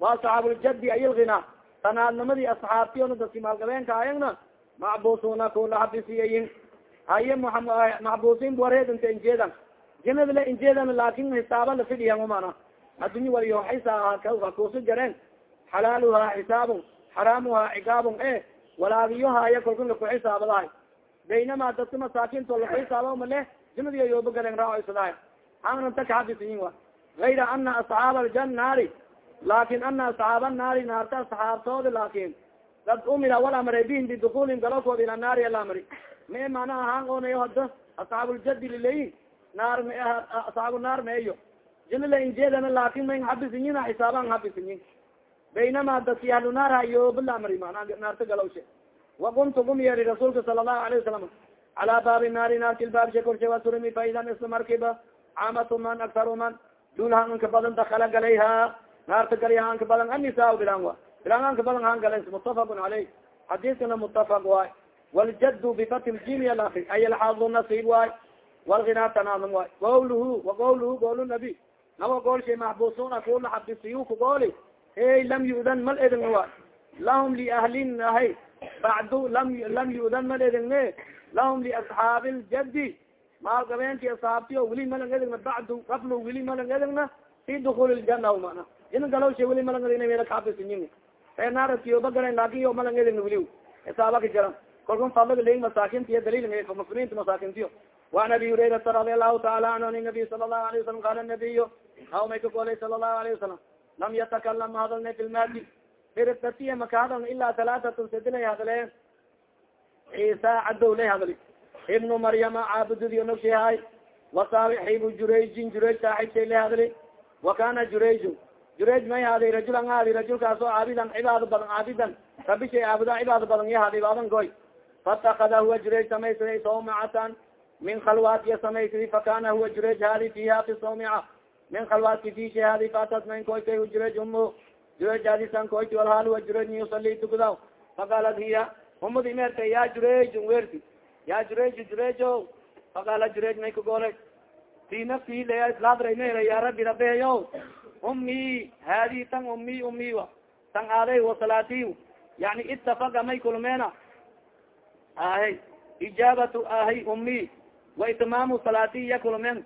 wa saxaabuljaddi ay alghina tanaadnimadii asxaabti ona dadki maalgabeenka ayagna macbusuna kula habisiyayin haye maxbusin buwareedinta injeedan jinada le injeedan laakin hisaaba la fidhiyan mana addunya waliyo hakuusa jareen xalaaluhaa xisaabun xaraamuhaa cigaabun e walaagiyohaya kalkun laku xisaabadahay baynama dadka masaakinto laku xisaaba male jinadiyo yooba galen raacsadahay hananta kaxabisiyin wa gayra ana asxaaba aljannaari laakin ana asxaaba naari naarta asxaabtooda laakin kad umira walamre bihim bidukulihim galowkood ila naari alamri mae mana ahaan onayo hada asxaabuljadi lileyin naar ma asxaabu naar maeyo jinala injeedana laakin man habisinyina xisaaban habisinyin baynama dadki ahlu naar hayooblamri mana naarta galowshe. Wakuntu gum yeeri rasuulka sala allahu alayه wasalam calaa baabi naari naartilbaabshe korshe wasurimi faidan isla markiba caamatu man aktaru man dulha anka badan dakala galayha naarta galayha anka badan annisaa bilan wa bilan anka badan han galen mutafaqun caleyh xadiiskana mutafaq waay waljadu bifati ljimi alakri ay alxadu nasiib waay walgina tanaadum waay qawluhu waqawluhu gool nabi nawa goolshay maxbusuna kula xabisiyu kugooli hey lam yudan mal edin wa lahum liahlin ahay bacdu lam lam yudan mal edinne lahum liasxaabi ljadi maal gabeenki asxaabtiyo weli malang edegna bacdu qablo weli malang edegna fi dukul ljana mana ina galawsha weli malang edegna mela kaabisiyin ee naaratiyoba galen laakin yo malang edegna weli xisaaba ka jaran kolkun fadlaga leyin masaakinta iyo dalil muslimiinta masaakintiyo وan abi hurairata radi alahu taala anhu an nabiy sala الlahu alayه wasalam qala nabiy aw may ka golay sala الlahu alayه wasalam lam yatakalam hadalna fi lmadi firdatiya maka hadalna ila talaatatun sadilay hadleen ciisa cadow lay hadli ibnu maryama caabududi nogshahay wasaaxibu jurayjin jurayj saaxibshay la hadli wa kana jurayju jurayj may haaday rajulan haadi rajulkaas oo caabidan cibaado badan caabidan rabi shay caabuda cibaado badan ya haadi baadan goy. Fatakada huwa jurayj samaysaday sawmacatan min khalwaatiya samaysadi fakana huwa jurayj hadi fiha fi sawmica min khalwaatki fi shay hadi faatat man koytay hu jurayj umu jurayj hadisan koyti walhaal huwa jurayj yusali tukudaw faqaalat hiya umadi meerta ya jurayj werti ya jurayj jurayjo faqaala jurayj may kagoolay fi nafsihi ladray mera ya rabbi rabeyo umi hadi tan umi umi wa tan aaday wasalaatiy yani itafaga may kulmeena. Ahay ijaabatu ahay umi wa itmaamu salaati iya kulmen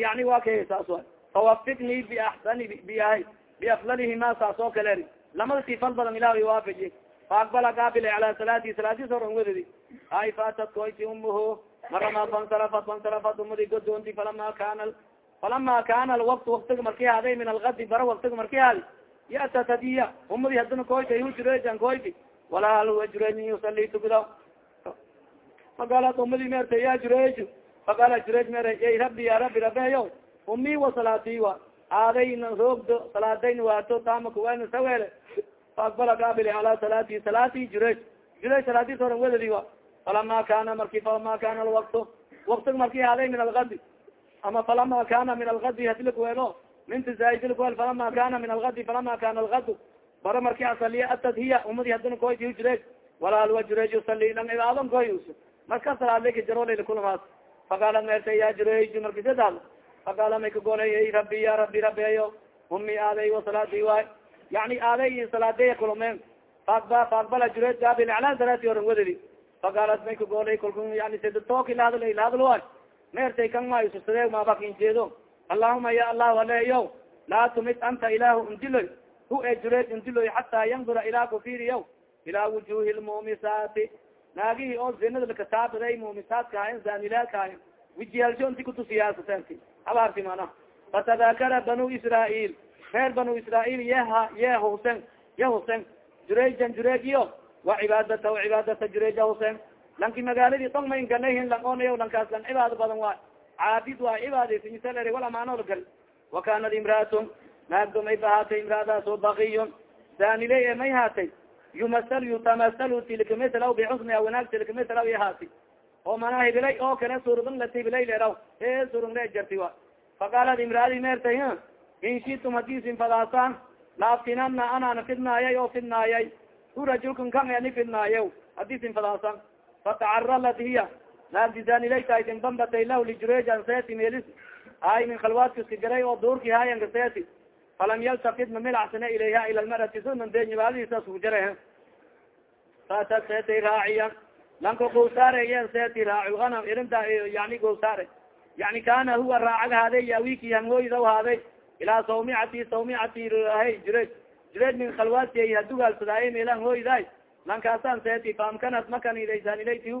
yani wa ka saas a fawafiknii biaxsani biahay biaflalihima saas oo kale lamada si fal badan ilah waafaji faaqbala kaabile cala salaati salaadis horan wedadi. Ay faatat koyti umuhu marama fansarafat fansarafat umadi godoonti falama kana falama kana alwakt waktiga marki haday min algadi bara waktiga marki hadi yatat hadiya umadi hadina koyta hu jurejan koyti walahal huwa jureji yusali tukuda faqaalat umadi merta ya jurej faqaala jurej mer y rabbi ya rabbi rabeyo umi wa salaati wa aadayna roogdo salaadayn waato tamakuwana sawele faaqbala kaabili ala salaati salaati jurej jurej salaadis horan wedadi wa falama kana marki falama kana alwaktu waktig marki haday min algadi ama falama kana min algadi hadilikuwelo minti zaaidilikuwel falama kana min algadi falama kana algadu bara marki asaliya atad hiya umadi hadina koyti jurej walaal wa jurej usali lang ibaadon koy marka salaadlaka jarolal kulamaas faqaala meerta ya jurej marki sadal faqaala may kagolay rabbi ya rabbi rabeyo umi aaday wa salaadi waay yani aaday salaadaya kulumeen faaqba faaqbala jurej gaabil ala salaati oran wedadi faqaalat may kagoolay kalku yani sidatook ilahadl ilahadlwa maertay kan maayo susade maabakin jeedo allahuma ya allahu aleeyo laa tumid anta ilahu indiloy hu e jureed indiloy xataa yandura ilaa kufiriyaw ilaa wujuhi lmumisaati naagihii oo zinada lakataabiday mumisaadka hayn zanilaadka hayn wijiyaalsho inti kutusiyaasatenti habaarti mana. Fatadakara banu israail reer banu israail yeha ye husen ye husen jurejan jureegiyo wa cibaadata cibaadata jureja husen lanki magaaladii tong mayn ganahin lang onayo lankaas lang cibaado badan waay caabid waay cibaadaysimisal wal amaanol gal. Wa kanat imraatun naagdo may bahaatay imraadaas o bakiyun zanile e may haatay yumasal yutamasalu tilkamisalaw bixusnia wanaag tilkamisalaw yahaati oo mana hibilay oo kale surudn lati hibilay leraw e surungle jarti wa. Faqaalat imraadi meertay in shitum hadiisin fadaasaan laaftinana anana fidnaayay oo fidnaayay u rajulkan kan ani fidnaayo hadiisin fadaasan fatacaralat hiya naagdisaanilaytaisin bambatay lah lijurejan seti melis ay min khalwaadkiska garay oo duurki hayanka seti falam yaltafid mamilacsane ilayha ila lmarati sumandenyibaaladiisa sujare faata seti raaciya lanka gowsaareyen seti raaci ana irinta yani gowsaare yani kana huwa raacag haaday yawiki hangooyda haaday ilaa sawmicati sawmicati hay jureed jureed min khalwaadki hadugaalsadaaye meelan hooydaay lankaasan seeti faamkanat makanidaysan ilayti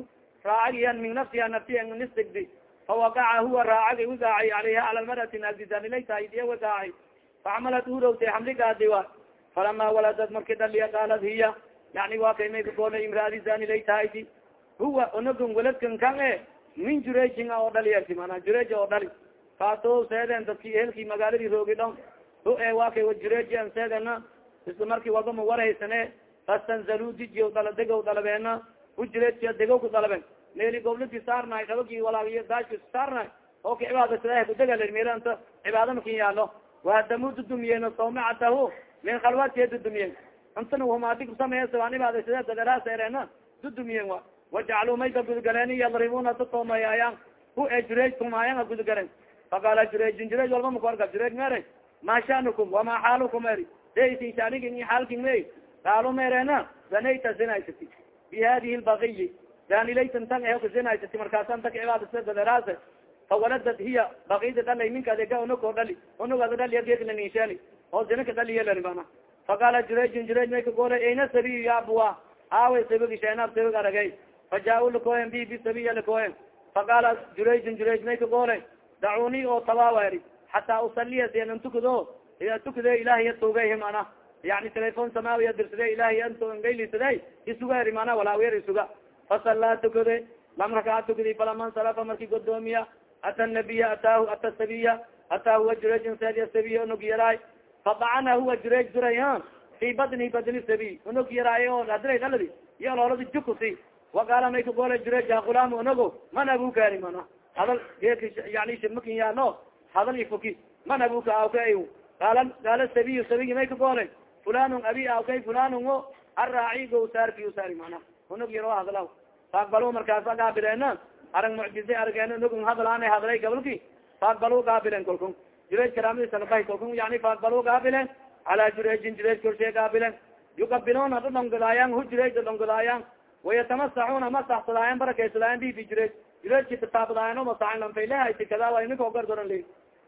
raacagiyan min nafsiha naftiya nisdigdi fawaqaca huwa raacagi wagaacay alayha ala lmarati naagdisan ilaytaidiya wagaacay faxamalat urowtay xamligaadi wa falama waladad marki dhaliya qaalat hiya. Yani waa kay may kagoona imraadi zanilaytahayti huwa onagun waladkan kan e min jurejin oo dhaliya mana jurej oo dhali kaaso seeden dadki ehelki magaaladii roogi dhon hu e waa kay jurejian seedena isla marki walba ma warhaysane fastanzalu dijiy daladegow dalabeena ujireedka degow ku dalaben meeli goblaki saarnaay kabagi walaagiy daashka saarnaay oo ka cibaadasada kudegala meelanta cibaada makin yaalo wahadamu dudumiyeeno sawmacatahu min khalwaadkiya dudumiyen intana humaadi kusameeya waan cibaadasada daderaseerena dudumiyen wa wajacaluu mayka gudgaleeni yadribuna tatoomayaayan hu e jureej kumaayan a gudgalen faqaala jureejin jureej walba makuarka jureej mere ma shanukum wama xaalukum eri de isin shaanigin xaalkin me qaalo merena zanayta zinaysati bi hadihi lbakiyi zanilaytan tan eho kazinaysati markaasan taka cibaadasa daderaase fawaladat hiya bakida dhalay minka adega onoko dhali onogada dhali ageeklaninsheli oo zinaka dhaliyelan mana faqaala jurejin jurej may kagoole ayna sabiy ya abuwa aawe sabigi sheenaab sabig aragay fajaa lakoyen bi bi sabiya lakoyen faqaala jurejin jurej may kagoole dacuni oo tawaaweri xataa usaliya sian tukado tukade ilahiya tugayhi mana yani telefon samaawiya dirsade ilahay antngaylisade isuga eri mana walaawer isuga fasallaa tukade lam rakaa tukadi falama nsarafa marki godoomiya ata nabiya ataahu ata sabiya ataa huwa jurejin seediya sabiya unog yaraay fadacana huwa jurej duray ha fi badni badni sabiy unog yaraay o hadira daladi iyo looladi jukusi waqaala may kagoole jurej ya gulaam unogo man abukaari mana hadal yani shirmakin yaalo hadal ifoki man abuka awka qaala qaala sabiy sabiyi may kagoole fulan abi awkay fulan o araaci gowsaarki usaari mana unog yaro hadlaw. Faaqbalo markaasa gaabileena arag mucjize argeen unog hadlaana hadlay gabalki faaqbalo gaabilen kolkun. Jurej karaamadiisalabahi kolkun yani faaqbalo gaabilen calaa jurejin jurej korshe gaabilen yukabiluna dhudhongadaayan hu jurej dhudhongadaayan wayatamasaxuna masaxsadaayan barakaysadaayan bi bi jurej jurejki tataabadaayan o masaxan lanfaylehayti kada wa ininka ogardoran li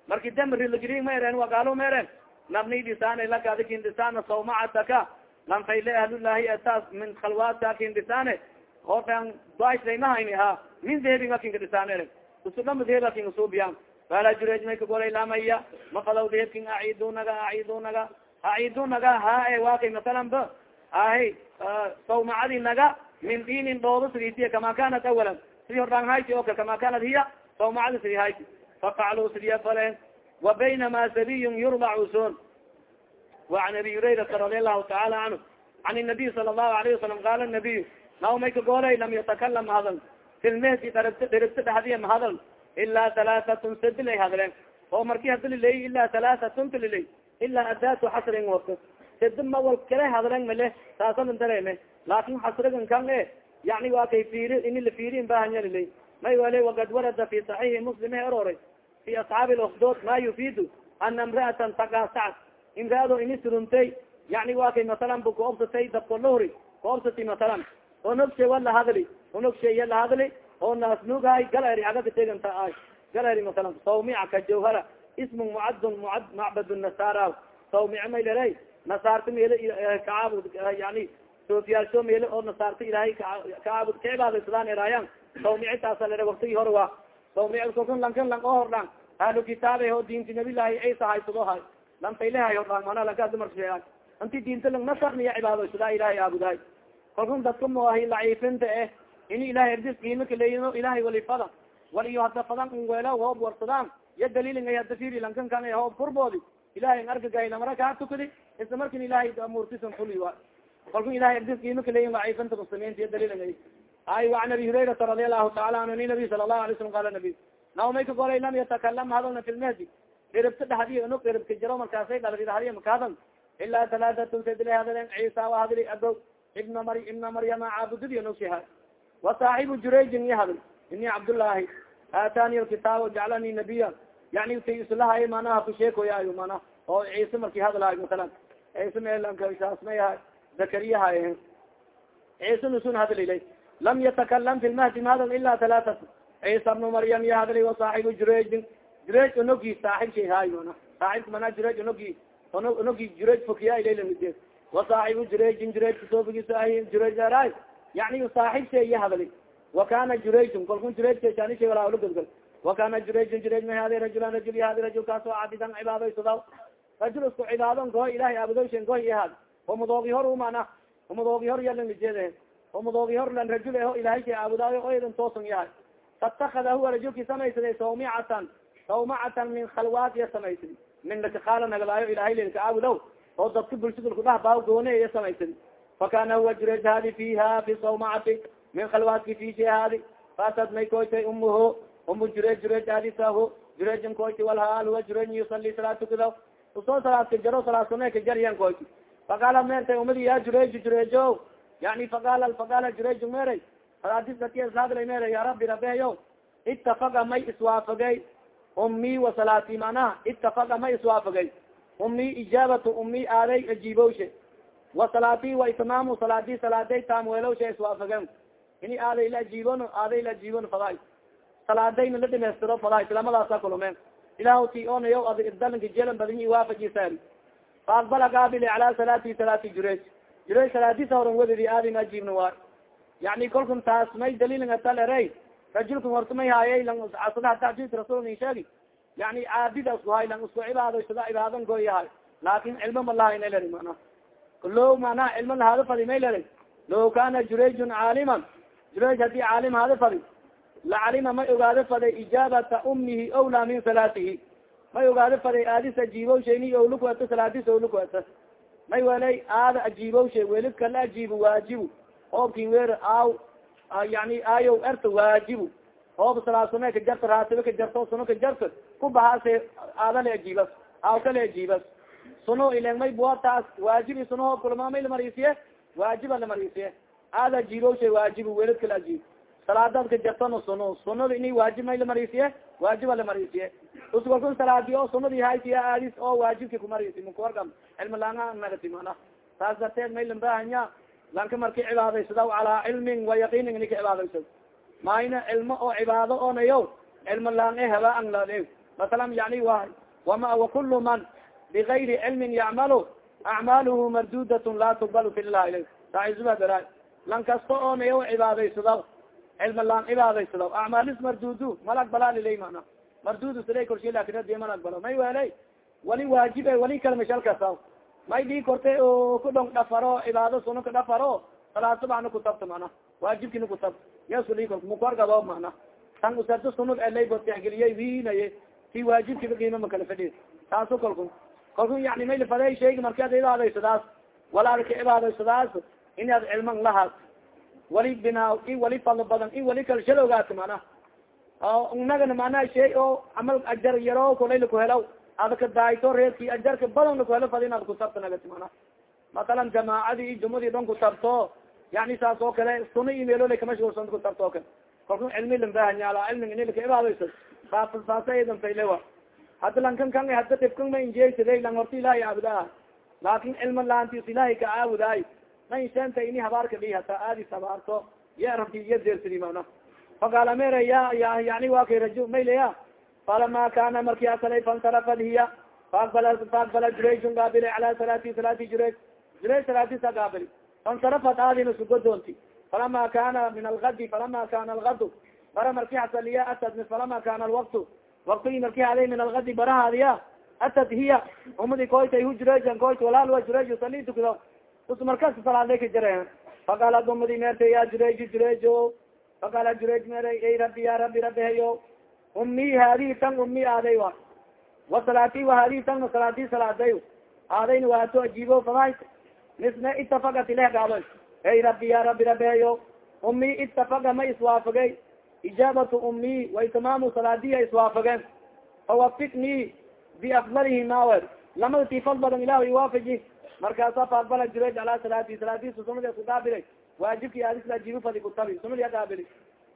marki demrilagiri ma eren wagaalo ma eren laka adikin dhisaan sawmacataka lanfayle ahlulahi ataas min khalwaadka kin dhisaan oo dhan daislaymahayn ha. Min dhisaan eren usudhama deheb akin usubiyan wala jurej may kagolay lamaya mafadaw dehebkin acidunaga acidunaga acidunaga ha e wakay masalan ba. Ahi sawmacadi naga. Min dinin dhoobo siditiya kama kanat awalan. Sidii hordhaan hayti o kale kama kanat hiya. Sawmacadi sidii hayti fafaclu sidiya faleen wa baynama sabiy yurbacu son wa an abi hurayrata radi allahu taala canhu an nabiy sala allahu alayh wasalam qala nabiy naw may kagoolay lam yatakalam hadal fi lmehdi daragta dherigta dhaxdiya ma hadal ilaa halaathatun sadilay hadleen oo marki hadililey ilaa halaathatun tililey ilaa adatu xasrin wafta sadi ma wal kale hadlen male saasadan dareeme laakin xasrigan kan e yani waa kay fiiri ini la fiiri in baahanyaliley may wale wagad warada fi saxiixi muslim e aroray fi asxaabi lofdood ma yufidu ana imra'atan taqasacat imraado ini suruntay yani waa kay masalan bu kaobsatay dab kolahuri kaobsati masalan onogshe wa lahadli onogshe iya lahadli oo naasnugahay galeri agaka teganta ay galeri masalan sawmica ka jawhara ismu mucadun mucad macbad nasara sawmica may lere nasaarta meel kacaabud yani soofiyaalsho meel oo nasaarta ilahay kacaabud ka cibaadaysadaan eraayan sawmici taasa lere waktigi hore wa sawmic kolkan lankan lang oo hordhaan ahlu kitaabe oo diinti nabilahi ciisa haysado hay lantaylehay hordhaan mana lankaas dumarka inti diinta lang nasarniya cibaadaysadaa ilahay aabudahay kolkan dadka moahi laciifinta eh. In ilahay erdis qiima kaleeyino ilahay walifada wal iyo hada fadan weela hoob warsadaan ya daliilin hada firi lankan kan hoob kurboodi ilahay n argagay lamara kaa tukadi isla markin ilahay amuurtisan fuli wa. Kalkun ilahay erdis qiima kaleeyin laciifinta muslimiinta ya daliilin ay waan abi hurayrata radi allahu taala anhu ni nabi sala allahu alay slam qala nabi naw may ka golay lam yatakalam hadalna fi lmahdi iribta dhahdiy inuk iribka jiro markaasay dhalidahadiy makahadan ilaa talaatatun sadila hadalen ciisa wahadli abo ibna mar ibna maryama caabudadiy nogsiha wasaaxibu jurayjin i hadl ini cabdullaahi aatani lkitaab jaclani nabiya yani tay islahay manaha kusheekoyaayo mana oo ciise marki hadlahay masalan ciise melankasaasmayaha zakariyaha ciise nusun hadlilay lam yatakalam fi lmahdi mahadal ila talaatat ciisa bnu maryam ya hadli wasaaxibu jurayjin jurayj onogi saaxib shay haay mana saaxibka mana jurayj onogi onogi jurayj fokiya ilaylamide wasaaxibu jurayjin jurayj kasoofigiisa ahy jurayj eray yani saaxib shay iya hadli wakana jurayjun kalkun jurayjkashanisha walaa ula godgol wakana jurayjun jurayj ma hadi rajulan rajul ihadi rajul kaasoo cabidan cibaadaysadaw rajul isku cibaadon goho ilahay aabudoshen goh ihad omadoogi hor umana omadoogi hor yalanlijede omadoogi hor lan rajul eho ilahay shay aabudaayo o idan toosan yahay. Fatakada huwa rajulki samaysaday sawmicatan sawmacatan min khalwaatiya samaysadi min lakakaala nagalaayo ilahay lelka aabudow oo dadka bulshadulkudhaha baa goone iya samaysadi fakana huwa jurayj hadi fiha fi sawmacati min khalwaatki fisha hadi faatad may koytay umuho umu jurayj jurayj adisaho jurayjin koyti walhaal huwa jurayj yusali salaad tukada u soo salaad ka jaro salaad sune ka jaryan koyti faqaala meertay umadi ya jurayj jurayjo yani faqaala faqaala jurayj meeray salaadis datislaadla meeray ya rabbi rabeyo itafaga may iswaafagay wa salaati manaha itafaga may iswaafagay ummi ijaabatu ummi aaday ajiibowshe wa salaati wa itmaamu salaadi salaaday taamweelowsha iswaafagen ini aaday la ajiibon aaday la ajiibon faday salaadayna la dhimaystiro faday lamadaasa kulumeen ilah ti onayo ad irdalanka jelan badany waafajisaari faaqbala gaabili cala salaati salaati jurayj jurayj salaadisa horan wadidi aadin ajiibna waay yani kolkun taas may daliilin atal erey rajulkan horta may haayay lang asada haddii rasul nin sheegi yani caabida isku hay isku cibaado sida cibaadan goy yahay. Laakin cilmo ma lahayn eleri mana. Lo mana cilmo lahaado fadi may leri law kana jurayjun caaliman jurayj haddii caalim haado fadi lacalima may ogaado faday ijaabata umihi awlaa min salaatihi may ogaado faday aadis ajiibow shayni owlukuata salaadis owlukuata may welay aada ajiibow shay welidka la ajiibo waajibu. Hoobkin wer aaw yani aayow erta waajibu. Hoob salaasame ka jarta raatibe ka jarto suno ka jarta ku bahaase aadale ajiibas aaw kale ajiibas. Suno ilen may buataas waajibi suno hoob kulma may lamariisiye waajiba lamariisiye aada ajiibow shay waajibu welidka la ajiib salaadad ka jartano suno. Sunada ini waajib may lamariisiye waajiba lamariisiye uskalkun salaadi oo sunadi haysiya aadis oo waajibki kumariisi mukuwargam cilmi laanga nagati mana saas darteed may lambahanya lanka marki cibaadaysadaw calaa cilmin wa yaqiinin ini ka cibaadaysad mayna cilmo oo cibaado onayo cilmo laan e haba ang lade masalan yani wa wama wakulu man bigayri cilmin yacmalu acmaaluhu mardudatun laa tuqbalu fi lah ilah saaiubadara lan kasta onayo cibaadaysadaw cilma laan cibaadaysadaw acmaalis mardudu malag balaalilay mana mardudu siday korshi lakinadi malag balo may welay wali waajibe wali kalmashalkasaw may dhii kortay o ku dhong dhafaro cibaado suno ka dhafaro salaad subaxna kutabta mana waajibkina kutabta yasu dhii korta mukuargado mana tan usarto sunod elaybo tixgeliyay wiinaye ti waajibkiba qiima makala fadhi taasu kalku kalku yani may lafadey shayga marki ad cibaadaysadaas walaad ka cibaadaysadaas inaad cilman lahaas wali binaa i wali fadlo badan i wali kala shalowgaas mana nagana manaa shay oo camal ajar yaro kolay lakuhelaw ada ka daayto reerki ajarka badan lakuhelo fadi inaad kutabto nagati mana masalan jamaacadii jumadii dhan kutabto yani saas oo kale suna imeelole kamashgulsan kutabto o kale. Kalku cilmi lambahanya ala cilmig ini laka ibaadaysa saas saasaidan faylewa. Hadda lankan kan hadda dhibkan ma injeysada lang horta ilahay aabudaa laakin cilma laantis ilahay ka aabudaay man shenta ini habaarka dhi hataa aadis habaarto ya rabti iya deersidi mana faqaala mere ya ya yani wa kay raju maylaya falama kana marki asalay fansarafad hiya faaqbala faaqbala jurayjun gaabili cala salaati salaati jurayj jurayj salaatisa gaabili fansarafat aadina sugodoonti falama kana min algadi falama kana algadu bara marki hasaliya atad falama kana alwaktu waktigi marki haday min algadi barahaadiya atad hiya umadi koytay hu jurayjan koyt walaal wa jurayj sali tukdo us markas salaadlay ka jare faqala umadi meerte ya jurayj jurayjo faqala jurayj mere ey rabbi ya rabbi rabbi hayo umi hadihi tan umi aaday wa wa salaati wa hadihi tan salaati salaaday aadayn waato ajiibo faday misna itafagat ileh gaado ey rabbi ya rabbi rabbi hayo umi itafaga ma iswaafagay ijaabatu umi wa itimaamu salaadiya iswaafageen fawafiknii biafdalihi mawer lamada tifal badan ilah iwaafaji markaasa faaqbala jurayj ala salaati salaadiisu sunadi kugaabilay waajibki adisla jibu fadi kutabi sunadi agaabili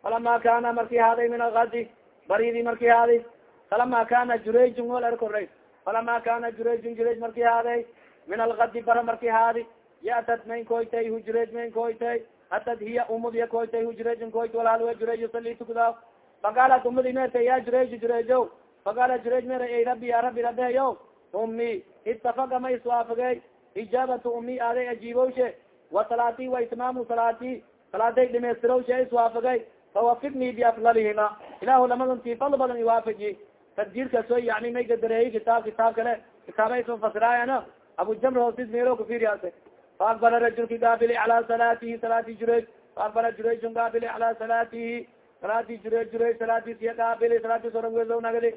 falama kana marki haaday min algadi baridi marki haadi falama kana jurayjun wal er koray falama kana jurayjun jurayj marki haaday min algadi bara marki haadi yatad mayn koytay hu jurayj mayn koytay atad hiya umadiya koytay hu jurayjun koyt walaalwa jurayj sali tukdaa faqaalat umadi merta ya jurayj jurayjo faqaala jurayj mer ey rabbi ya rabbi rabeyo umi itafaga ma iswaafagey ijaabatu umi aaday ajiibowshe wa salaati wa itmaamu salaati salaaday dhimeystirowshe iswaafagay fawafiknii biaflalihima ilahu lamadanti fal badan iwaafaji tadjiirkaso yani may gadareeyey kitaab kitaab kale kitaabay fasiraayana abu jamr hoosis meelo kafiriyaase faakbala rajulki gaabili cala salaatihi salaati jurayj faakbala jurayjun gaabili cala salaatihi salaati jurayj jurayj salaatisiya gaabili salaatis oran wedow nagadi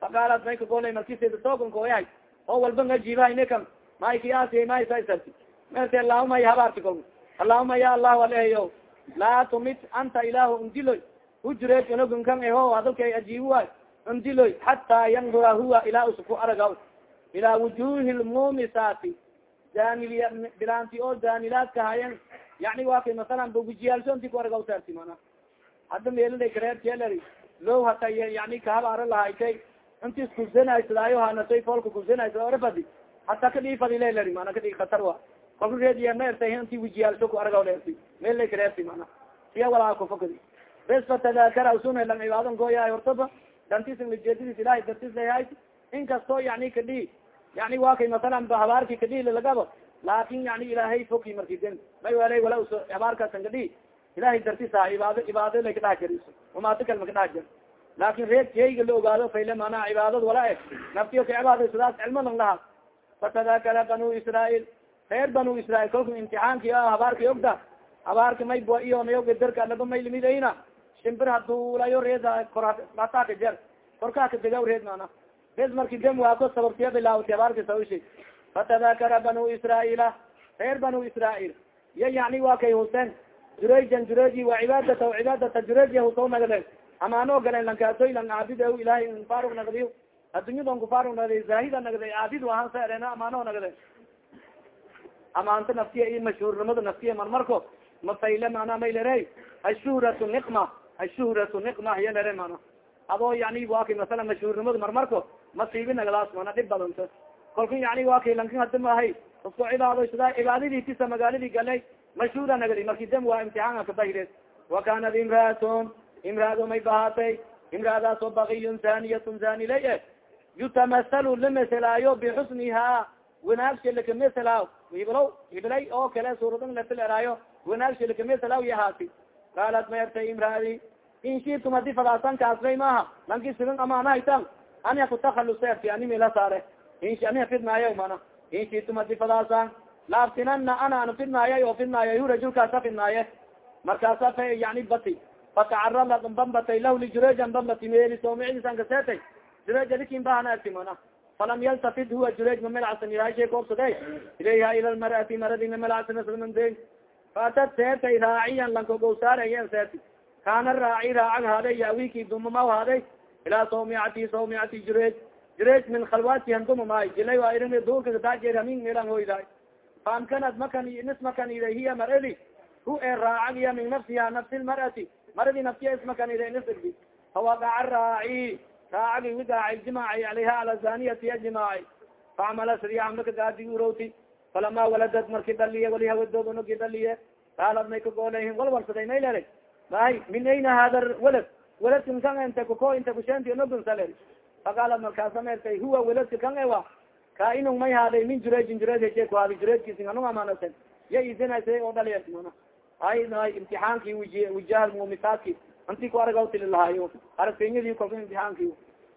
faqaalat may kagolay markiseda toogankoyahay oo walba ngajiibahayne kam may kiyaasiya may saisarti merte allahuma ya habaarti kol allahuma ya allahu aleheyo laa tumit anta ilahu undiloy. Hu jurayj unogunkan eho hadalkay ajiibu waay undiloy. Xataa yandura huwa ilaa usku aragaw. Ilaa wujuhi lmumisaati zaniliya bilaanti oo zanilaadka hayan yani wa kay masalan bogujiyaalsonti ku aragaw saarti mana. Hadda meelada kareerteeleri low hata yani kahabaara lahaykay inti iskusanaysadaayo hanasay foolka kusanaysa orafadi hata kadhiifadi leleri mana kadhi khatar wa kolka reediya ma ertay inti wijiyaalso ku aragaw leerti meel lay kareerti mana siya walaa kufakadi bes fatadakara usuna lang cibaadan gooyahay hortaba dantisan lijeedadiis ilahay dartis lahay inkastoo yani kadhi yani wa kay masalan ba habaarki kadhi lalagabo laakin yani ilaahay foki marki den. May wala wala us habaarkaasan kadhi ilahay dartisa cibaado cibaado lay kadhax jariso umaati kal makadhax jar laakin reed jeyga la ogaado fayle mana cibaadad wala e naftiyo ka cibaada sidaas cilmo lang lahaa. Fatadakara banu israail reer banu israail kolka imtixaanki a habaarki ogda habaarka may bua iyo nayoga darka laba may limidayna shimbir haduulayo reeda korataaka jer korkaaka degaw reed mana reed marki dem waako sababtiya bilaawti habaarka sawishi fatadakara banu israaila reer banu israail ya yani waa kay huseen jurayjan jurayji wa cibaadata cibaadata jurayji husaw nagde amaano galen lankaasoy lang caabid ilahay faarug nagdiy addunyadon kufaarug nagday zaahida nagday caabid ahaan sa erena amaano nagde amaanta naftiya iyo mashhuurnimada naftiya marmarko mafayle mana maylere ashuhratu niqma ashuhratu niqma hiya lere mana adoo yani waki masala mashhuurnimada marmarko masiibi nagdaas mana dhib badanta kolka yani waki lankin hadi maahay isku cibaado sida cibaadadii tisa magaaladii galay mashhuura nagdi marki dam waa imtixaanka kabahire wa kanat imraatun imraado may bahaatay imraadaas oo bakiyun zaniyatun zanilay yutamasalu lamaselaayo bixusniha wanaagsha lakameselaaw hiblo hiblay oo kale suuradan lafileraayo wanaagshi lakameselaaw yahaati qaalat maertay imraadi in shitum hadi fadaasan kaasray maaha. Lanki sigan amaanahaytan ani hakutahaluserti ani mila saare. Ani hafidnaayo mana in shitum hadi fadaasan laaftinana ana an fidnaayay oo fidnaaya hu rajulkaasa fidnaaye markaasa fa yani bati. Fatacarala bambatay lah lijurayjan bambati meeli soomicidisan kaseetay jurayj adikin bahanati mana falam yaltafid huwa jurayj mamelacsan ilahay koobsade ilayha ila lmarati maradi mamelacsanasmande faatad seetay raaciyan lankogowsaarayen seeti kaana raaci raacag haaday yawiki dumamaw haaday ilaa sawmicati sawmicati jurayj jurayj min khalwatihan dumamay jilay waa irin duurka kadajeeramin meelan hoydaay faamkanad makan nis makan ida hiya maradi hu e raacagya min nafsiha nafsi lmarati maradi naftiya ismakan ida nisdi fawaqaca raaci raacagi widaaci jimaaci alayha ala zaniyati ajimaaci faamala sriya amlaka gaadi urowti falama waladad marki dhaliye wali hawadood unugi dhaliye qaalad may kagooleyhin walwalsaday may lere may min ayna hada walad? Waladkan kan inte kuko inte kusheenti unugunsale faqaalad markaasa mertay huwa waladka kan ewa kaainung may haaday min jurejin jurej heshe ku haadi jurejkiisi anung amaanasen ya isinasa oo dhaliya ay imtixaanki wiji wijah anti ku aragaw tili lahayo aragtenyadii kolka imtixaanki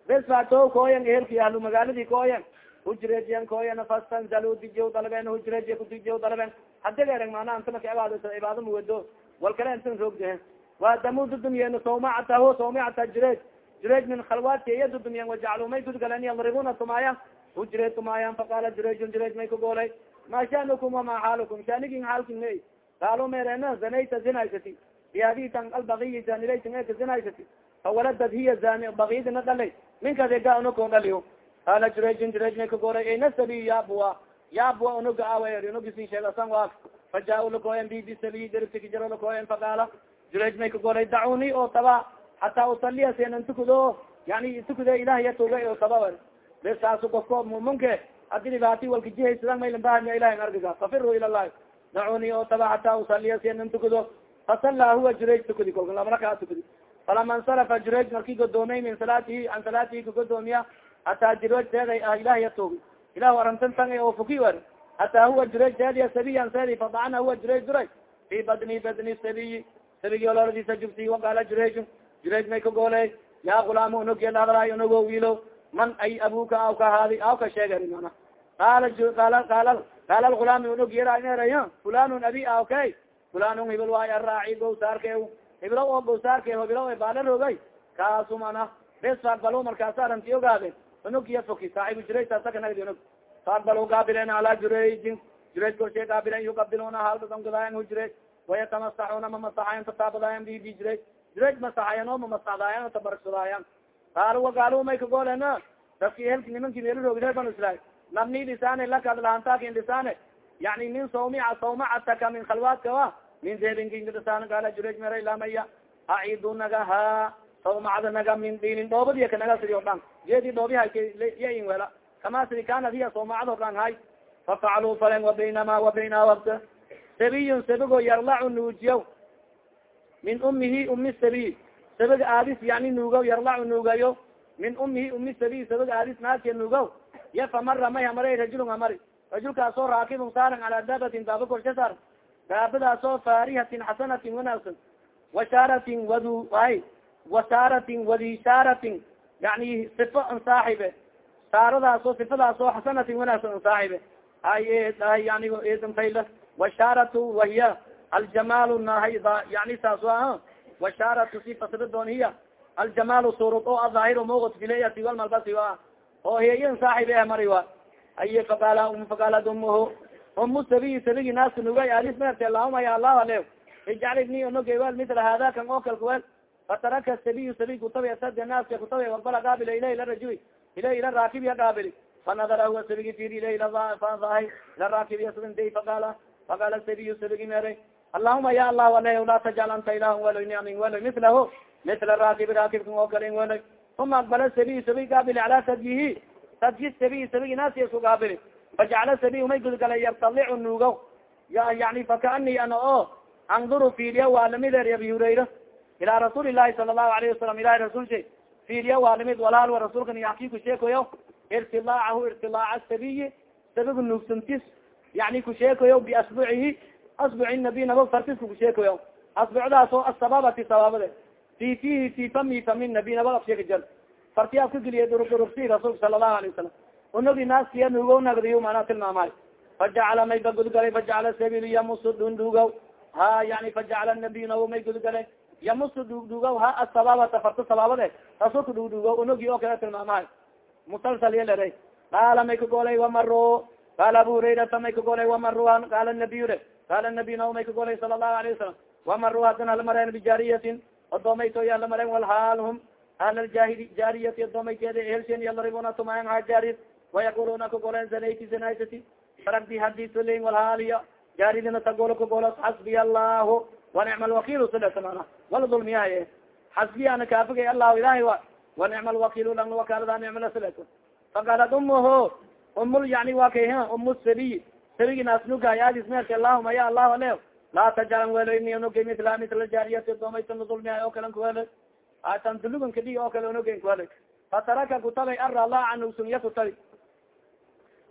bes fato koyan ehelki ahlu magaaladii koyan hujrejiyan koyan fastanzalo dijiy dalben hujrejiya kudijiy dalben hadiga ereg mana anta maka ibaad cibaado muwado wal kale intan roogde waa damududumyen sawmacataho sawmacata jurej jurej min khalwaati iya dudumyen wajaclu may gudgalan yadribuna tumaaya hujre tumaayan faqaala jurejun jurej may kagoolay ma shanukum wama xaalukum shanigin xaalkin may merena zanayta zinaysati bihaditan albagiyi zinaysati fawaladad hiya zani bagiyadina dhalay minkadega unoko dhaliyo qaala jurejin jurej may kagoolay ayna sabiy yaabua yaabua unuga awer unugisin sheegasan waak fajaa lakoyen bibi sabiy derigtiki jaro lakoyen faqaala jurej may kagoolay dacuni oo taba hataa usaliya senan tukudo yani tukude ilahiya tuga oo taba wer bes saasu kofko mumunke hadi dhibaati walkajihaysadan maylanbahanya ilahi argiga fafiru ila llahi dacuni oo taba hataa usaliya senan tukudo fasalla huwa jurej tukudi kolka lamaraka tukudi falama insarafa jurej marki godoomay min salaatihi an salaatihi kagodoomiya hataa jurej seeday ah ilahiya tugi ilah arantan tan oo fuki wer hataa huwa jurej seediya sabiyan seedi fadacana huwa jurej duray fi badni badni sabiyi sabigi ololadiisa jubsi waqaala jurej jurej may kagooley ya gulaam unog yadhadlaay unogo wiilo man ay abuka aw ka haadi aw ka sheegari mana qaala qaala qaala qaala lgulaami unog yaraera fulanun abi aw kay fulanun hibil waay araaci gowsaarke hibilo oo gowsaarke hibilo baala rogay kaasu mana bes faaqbalo markaasa aranti ogaade unugiya foki saaxibu jurej saasakanagdi unog faaqbalo gaabilen ala jurejin jurej korshe gaabilen yuqabiluna haldadangadayan hu jurej wayatamasaxuna mamasaxayan tataabadayan bi bi jurej jurej masaxayan oo mamasaxdaayan tabarsudaayan qaalo wagaalo may kagolena dadki helki nimanki meel roog reer banu israil nabni lisane lakad lahantakin lisane yani min sawmica sawmacataka min khalwaadka wa min deebinkilisaan gaala jurej meray lamaya acidu naga ha sawmacda naga min diilin dhoobadiya kanaga sidi o dhan. Geedi dhoobi hayyain wela kama sidi kanad hiya sawmacada o dhan hay. Fafacaluu falen wa baynama wa bayna wakta sabiyun sabigo yarlacu nuujiyaw. Min umihi umi sabiy. Sabag aadis yani nuugaw yarlacu nuugayo. Min umihi umi sabiy sabag aadis naadka nuugaw. Ya famara may hamaray rajulun hamari rajulkaasoo raakibun saaran calaa daabatin daaba korsha saar daabadaasoo faarihatin xasanatin wanaagsan washaaratin wadu ay wasaaratin wadishaaratin yani sifo an saaxibe saaradaasoo sifadaasoo xasanatin wanaagsan an saaxibe ay yani edanfayla washaaratu wahiya aljamaal nahay yani saas a washaaratu si fasiradoon hiya aljamaal surud oo ahaahir muqt filayati walmalbasi a oo heyan saaxib eh mari wa aye faqaala faqaalad umuhu umu sabiyi sabigi naaska nugay alis merte allahuma ya allah ale ijcalibni onogewel mila hada kan oo kalka wel fataraka sabiyu sabi kutabe sada naaska kutabe warbala gaabila ilah ila rajuli. Ilah ila raakibiya gaabili fanadara huwa sabigi firi ilah iladahi ila raakibiya sabinday faqaala faqaala sabiyu sabigi mere. Allahuma ya allah ale laa tajcal anta ilah weloy niamin weloy milahu mila raakibi raakibkan oo kale weloy uma aqbala sabiy sabiy gaabili calaa sadyihi sadyi sabiy sabigi naasi isku gaabili fajacla sabiy may gudgalay yartalicu nuugo yani fakaani ana o anduru fiiriya waa la mid er abi hurayra ilaa rasuuli lahi sala lahu alayhi wasalam ilahi rasulsha fiiriya waa la mid walaal wa rasuulkan yaxki kusheekoyo irtilaacahu irtilaaca sabiyi sabigu nuugsantis yani kusheekoyo biasbucihi asbuci nabi nabo fartisku kusheekoyo asbucdaas oo asababati sabaabade fi fihi fi fami fami nabi naba afsheeka jar fartiyaa ka geliya durugdurugsi rasuulka sala lahu alayه wasalam unogi naaskiya nuugo nagdiyo mana tilmaamay fajacala may ba gudgalay fajacala sabil yamusu dhundhugaw ha yani fajacala nabiy nabo may gudgalay yamusu dhugdhugaw ha asababata farta sabaabade rasuulka dhugdhugaw unogi oo kale tilmaamahay musalsal yelere qaala may kagolay wamaro qaala abu hurayrata may kagolay wamaro qaala nabiy re. Qaala nabiy nabo may kagolay sala lahu alayه wasalam wamaro hadana lamareen bijaariyatin odoomayto yaa lamareen walhaal hum. Ahl jaahili jaariyati odoomaykeeda helshen yalaribuna tumayan ha jaariyad wayaquluna kagolen zanayti zanaysati faragdi haditulin walhaaliya jaaridina tagolo kagolos xasbiya allahu wanicma alwakiil silesamana wala dulmiyahay xasbiya ana kaafigay allahu ilahay wa wanicma alwakiil lang wakaalada nicmala sileso faqalad umuho umul yani wa kay umu sabiy sabigi naasnugaay aadis meerka allahuma ya allahu ale laa tajalan welo ini onoge mitla mitla jaariyati doomaytana dulmiya oo kalen kuwelo atan dulugan kadhigi oo kale onogen kuwelo fataraka kutabay arala canugsunya kutabi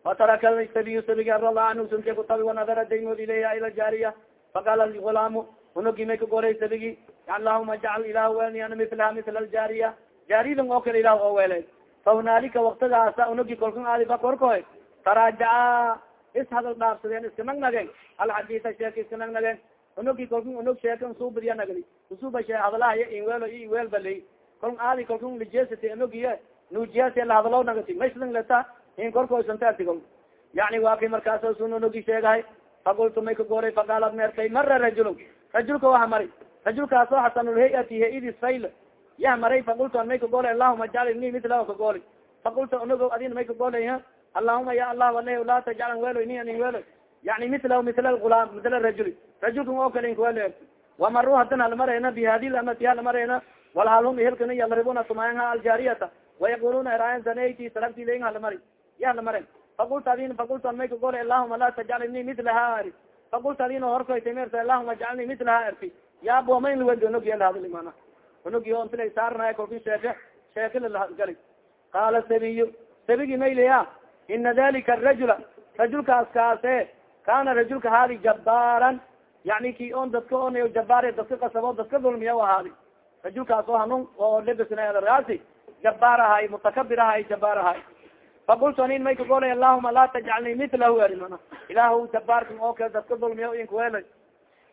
fataraka sabiy sabigi arala canugsunka kutabi wanadara daymood ilayha ila jaariya faqala gulaamu unogi may kagolay sabigi allahuma jacal ilah welni ana milaha mila aljaariya jaariyadan oo kale ilah oo wele fa hunaalika waktagaasa unogi kolkan aadi bakorkoy taraajaca is hadal dhaafsadeen iska nagnageen alxadisa sheeka iska nagnageen unogi kolkan unog sheekan suubadiya nagli usuba shee hadalahay inwelo i welbaley kolkan aadi kolkan lijesity unogiye nujiyase lahadalo nagati mayslan leta in korkoysantati kol yani waa kay markaas sun unogi sheegahay fakultu may kagoray faqaalad meertay mara rajulun rajulka waha mari. Rajulkaas oo xasanulhay-ati hay'idis fayl yah maray faqultu an may kagolay allahuma jcal ini mitla kagoli faqultu unogo adin may kagolay allahuma ya allah ale laa tajcalan welo ini anin welo. Yani mitla mitla gulaam mitla rajuli. Rajulkan oo kale inkwelo wamaru hadan halmareyna bihadi lamati halmareyna walhalhum ihelkana yadribuna tumayanha aljaariyata. Wayaquluna eraayan zanayti saragti leyin halmari ya halmaren faqulta adin faqultu an may kagolay allahuma laa tajcal ini mitlaha ari faqulta adin horkoyta merta allahuma jcalni mitlaha erti ya booma in lawedi onogi lahadli mana onogi o intila saarnay kolkin sheeke sheeke lalagali qaala sabiy sabigi mayleya ina dalika arajula rajulkaas kaase kana rajulka haadi jabaaran yani ki on dadka on jabaar dadka kasabo dadka dulmiya ahaadi rajulkaas oo hanun oo lebisnaraasi jabaar ahay mutakabir ahay jabaar ahay faqultu anin may kagolay allahuma laa tajcalni mitlahu eri mana ilahu jabaarkan oo kale dadka dulmiya inkuwelay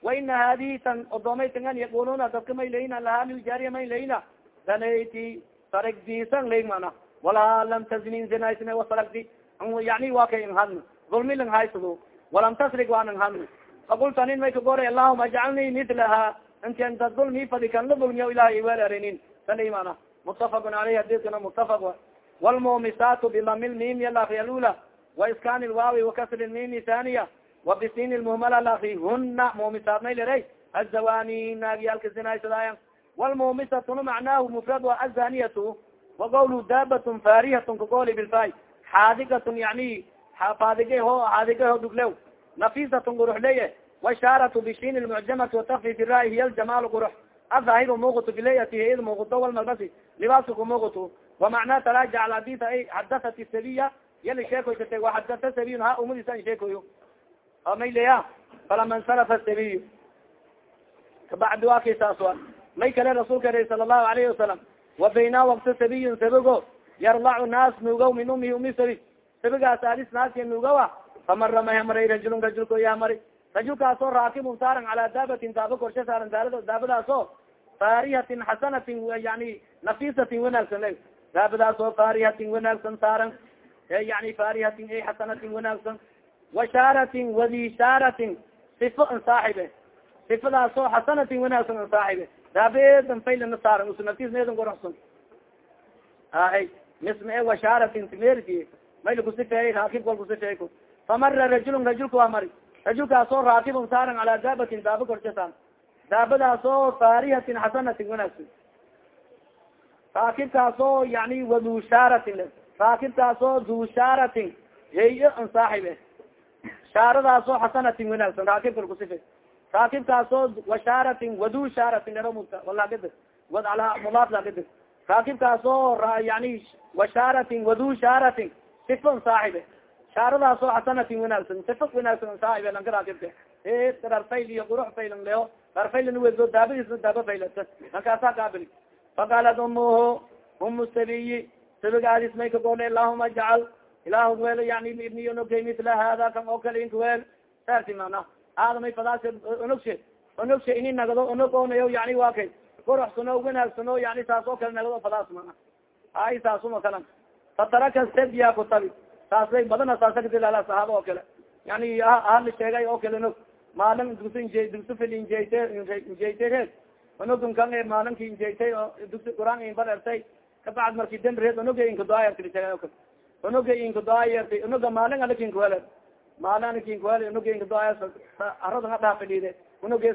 waina hadihi tan odoomay tangan yaquluna dadka may leyna lahaa liljaariya may leyna sanayti saragdisan ley mana walaha lam taznin zinaysne wasaragdi yani wa kay inhadn dulmi lang haysado walam tasrig waan inhadn faqultu anin may kagoray allahuma ajcalni mitlaha inti da dulmi fadi kan la dulmiya ilahay iwel erinin sali mana mutafaqun aleyh hadiskana mutafaq bidami lmim yalafya lula waiskan lwaawi wakasri lmimi thaniya wabisin lmuhmala laki huna mumisaat may lere azawani naagiyalka zinaysadaaya wlmumisatuna macnaahu mufrad wa azaniyatu waqawlu dabatun farihatun kagoli bilfay xaadigatun yani faadige ho xaadige ho dhuglew nafisatun guruxleye washaaratu bishin lmucjamati watafif rai hiya ljamaal gurux azahiru muuqatu bilayati iyad muuqato walmalbasi libaaska ku muuqato wamacnaa taraajac alhadisa ay xadatat sabiya yali sheekoysatay waxadata sabiy ha umadiisa an sheekoyo mayleya falama insarafa sabiy kabacdi waa kay saas a may kale rasuulka eri sala allahu alayhi wasalam wa bayna wakta sabiyin sabigo yarlacu naas nuugaw min umihi umi sabi sabigaas aadis naaska nuugawa famara may maray rajulun rajulko yaa mari rajulkaasoo raakibun saaran calaa daabatin daaba korshe saaran daabadaasoo faarihatin xasanatin yani nafisatin wanaagsan le daabadaasoo faarihatin wanaagsan saaran. Yani faarihatin ay xasanatin wanaagsan. Washaaratin wadishaaratin sifo an saaxibe. Sifadaasoo xasanatin wanaagsan an saaxibe. Daabeedan faylana saaran usu naftiisneedan goraxsan ahay misma e washaaratin timerki mayla kusifeeyey raakib kal kusifeey famara rajulun rajulka waa mari. Rajulkaasoo raakibun saaran calaa daabatin daaba korshe daabadaasoo faarihatin xasanatin wanaagsan raakibkaasoo yani wadu shaaratin raakibkaasoo du shaaratin heyo an saaxibe shaaradaasoo xasanatin wanaagsan. Raakibkal kusife raakibkaasoo washaaratin wadu shaaratin eromulagad wad ala mulaaf lagad raakibkaasoo yani washaaratin wadu shaaratin sifan saaxibe shaaradaasoo xasanatin wanaagsan. Sifa wanaagsan saaxibe lanka raakibka darfayl iyo qurux faylan leo. Darfaylan wedo daabadiisna daaba faylata lankaasaa kaabili faqaalat umuhu umu sabiyi sabigaadis may kagole allahuma jacal ilah wel yani ibniyonogay mila hada kan oo kale inka wel saarti mana aada may fadaas onogshe onogshe ini nagdo onog onayo yani waa kay goroxsano wanaagsano yani saas oo kale nagdo fadaas mana ay saasuma kalan fataraka sebiya kutabi saasay badana saasakadilala sahaaba oo kale yani ahali sheegay oo kale nog maalin dugsi inj dugsi fil injeyte injeytereed onogun kan maalinki injeytay oo dugsi quraan inbar ertay kabacd marki sheegay o kale onoga inkadoayartay onoga maalin alakinkuwele maalin alakinkuwele onoga inkadoaya arada nga dhaafidhiide onoga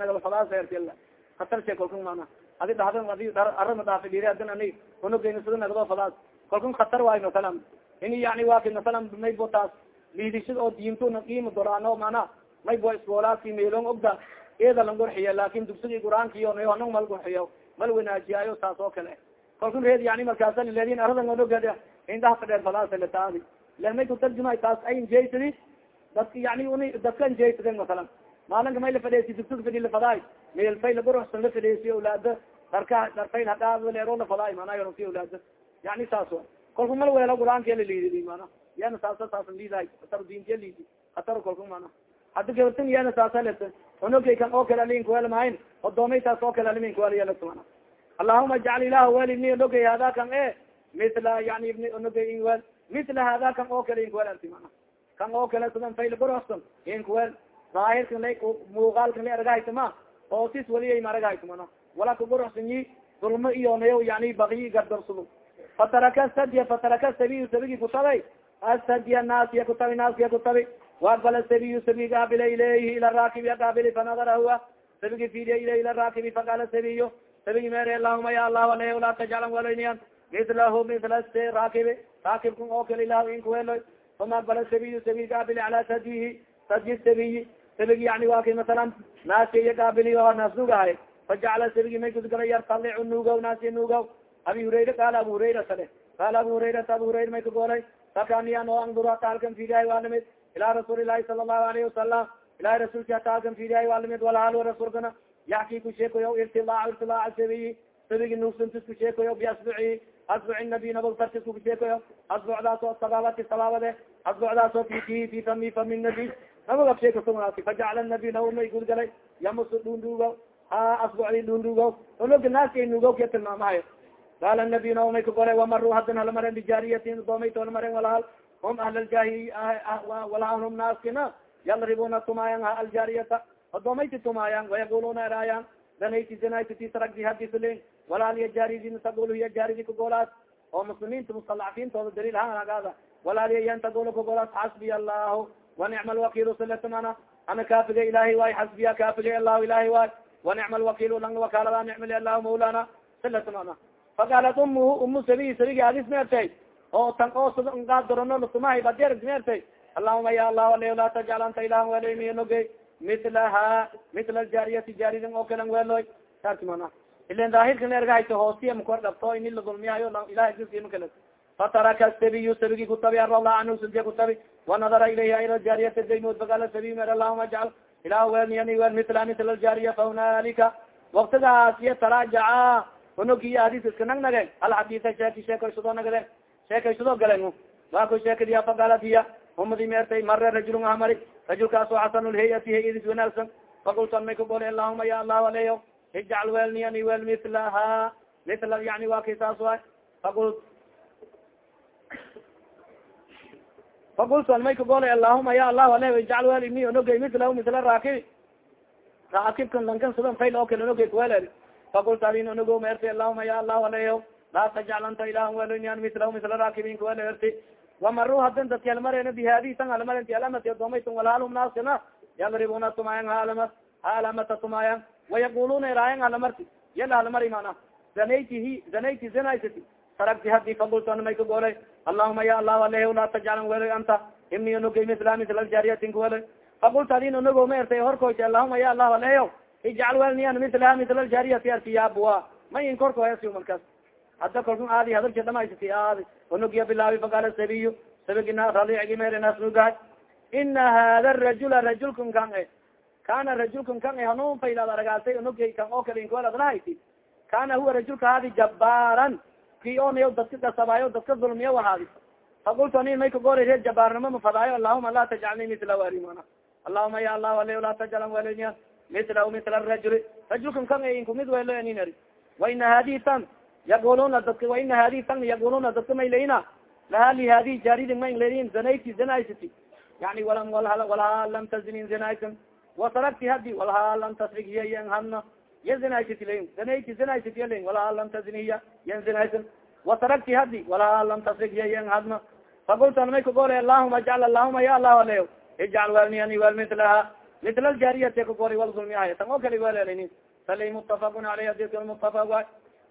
nagal fadaasartila hatar she kalkun mana. Adi dhahda adi arada dhaafidhiide adin ani onoga sida nagdo fadaas kalkun khatar waayo masalan ini yani waki masalan maybo taas liidishad oo diintuna qiima doraano mana. May bo iskoolaadki meelon ogda eeda lan gurxiya laakin dugsigi qur'aankiyo nang mal gurxiyo mal wanaajiyayo saas oo kale kalku reed yani markaasa ledin aradan onog indaha fadheer falasalataadi len may kutarjuma taas ay jeysadi dadka yani uni dadka njeysaden masalan maalinka may la fadheesi dugsiga fadi lafadaay meel fay laguruxsan la fadheesiyo awlaada darka darfayl hadhaaleero lafadaay manaa si awlaada yani saas wa kolku mal weelo qur'aanka la liididi mana yana saasa saasa liidahay atar diintiya liidi atar kolku mana hadda gabartan yana saasa let onogay kan oo kale alinkuwel mahayn odoomay taas oo kale aliminkuwelyelata mana allahuma jacl ilah wel ibni onogay hada kan e mila yani ibni onogay inwel mila hada kan oo kale inkuwel arti mana kan oo kale sidan fayl guruxsan inkuwel daahirkan la muuqaalkan la argahaytama oosis waliya ma argahaytamana wala kaguruxsanyi dulmo iyo nayo yani bakiyi gardarsulu fataraka sadya fataraka sabiy sabigi kutabay asadya naasiya kutabi naasiya kutabi waaqbala sabiy sabi gaabila ilayhi ila raakibi gaabili fanadara huwa. Sabigi fidiya ilayhi ila raakibi faqala sabiyo sabigi mere allahuma ya allah aleh laa tajcalan walayniyan mitlahu mitla raakibi raakibkun oo kale ilah inkuweloy uma aqbala sabiy sabi gaabili ala sadyihi sadyi sabiyi sabigi yani waa kay masalan naasiya gaabili naas nugahay fajacala sabigi may gudgala yartalicu nugaw naasiya nugaw abi hurayra qaala abu hurayra sale qaala abu hurayrata abu hurayra may kagoolay sakani ano andura taalkan fidihay waa limid ilaa rasuuli ilahi sala allahu alayhi wasalam ilahi rasuulki taalkan fidihay waa limid walahalo rasuulkana yaxki ku sheekoyo irtilaac irtilaac sabiyi sabigi nuugsantis ku sheekoyo biasbuci asbuci nabi nabag tartis ku sheekoyo asbucdaas oo sabaabati sabaabade asbucdaas oo fi fi fami fami nabi nabag ab sheekasugnaati fajacala nabi nabag may gudgalay yamusu dhundhugo ha asbucdi dhundhugo onoga naaskay nugo ka tilmaamahayo qaala nabiy naomay ka golay wamaru hadan halmaren bijaariyatin doomay toolmaren walahal hum ahlaljahi walahal hum naaskina yalribuna tumaayan ha aljaariyata odoomayti tumaayan wayaquluna eraayan danayti walaalya jaaridin tagul hiya jaaridi kagolaas oo muslimiinta mustalafiintooda daliil yan tagula kagolaas xasbiya allahu wanicma alwakilu silatamana ana kaafiga ilahi waay xasbiya kaafiga allahu ilahi waay wanicma alwakilu lang wakaalada nicmali allahu maulana silatamana faqaalat umuhu umu sabi sabigi adis meertay oo tan oo sdorano latumahay baderg meertay allahuma ya allah ale laa tajcal anta ilahan welmiyanoge milaha mila jaariyati jaaridin oo kalan weeloy saas mana ilan daahirkan ergahayto hoostiya makor dhabto ini la dulmiyayo ilahay diskmakale fataraka sabiyu sabigi kutabi arala anhu suje kutabi wanadara ilayha ila jaariyati daymod bagala sabiy mer allahuma ajcal ilah welniyani wel mila mila jaariya fahunalika waktigaas iyo taraajaca onogi adis iska nag nage alxadisa sheeki sheekaysado nagade sheekaysado galen waa ko sheekadiya faqaalat hiya umadi meertay mare rajulun ahamari rajulkaas oo xasanulhayati hayadis wanaagsan fakultan may kagole allahuma ya allah aleyo ijcal welniyani wel milaha mila yani waa kay saas waay faqul fakultan may kagole allahuma ya allah aleyo ijcal wel ini onogay milahu mila raakibi raakibkan lankan sidan fayl oo kale onogay kuwelel fakulta adin onogo maerti allahuma ya allah aleyo laa tajcal anta ilahan milahu mila raakibin kuwele erti wamaru hadin dadki almarena bihadi tan almarenti alamati adoomaytan walhalum naasina yadribuna tumayan haalama ha alamata tumayan wayaquluna iraayan halamarti yala halmari mana zanaytihi zanayti zanaysati saragti hadi fakultan may kagolay allahuma ya allah aleyo laa tajcalan welo anta ibni onogay mila mila jaariyatin kuwele fakulta adin onogo ma ertay horkoyta allahuma ya allah aleyo ijcal welniyan milaha mila jaariyati arti yabua ma in korko hesi markaas hadda kalku aadi hadalka dhamaysati aadi onogiya bilaabi faqaala sabiyu sabigina ralicigi merenasnugahay ina hada rajula rajulkan kan e kana rajulkan kan e hanuun faylaad aragaasay onogay kan oo kale inkueladnahayti kana huwa rajulka haadi jabaaran ki. Onayo dadka kasabaayo dadka dulmiya wahaadi fakultu anin may kagora reer jabaarnimo mafadaayo allahuma la tajcalni mila arimana allahuma ya allah ale laa tajcalan welenya milahu mila rajuli rajulkan kan e inkumid welo anin ari waina hadihi tan yaquluna dadka waina hadihi tan yaquluna dadka may layna laha li hadihi jaaridin mayn layin zanayti zanaysati. Yani wala walaha lam tazinin zanaysan wasarakti hadi walaha lam tasrig hiya yan hadna ya zanaysati layin zanayti zanaysati layin walaha lam tazin hiya yan zanaysan wasarakti hadi walaha lam tasrig hiya yan hadna fakultan may kagole allahuma ajcal allahuma ya allah aleo ijcal welniyani wel milaha mila ljaariyati kagori wal zulmiyahay tan oo kale welelini sali mutafaqun aleyh adika mutafaq waay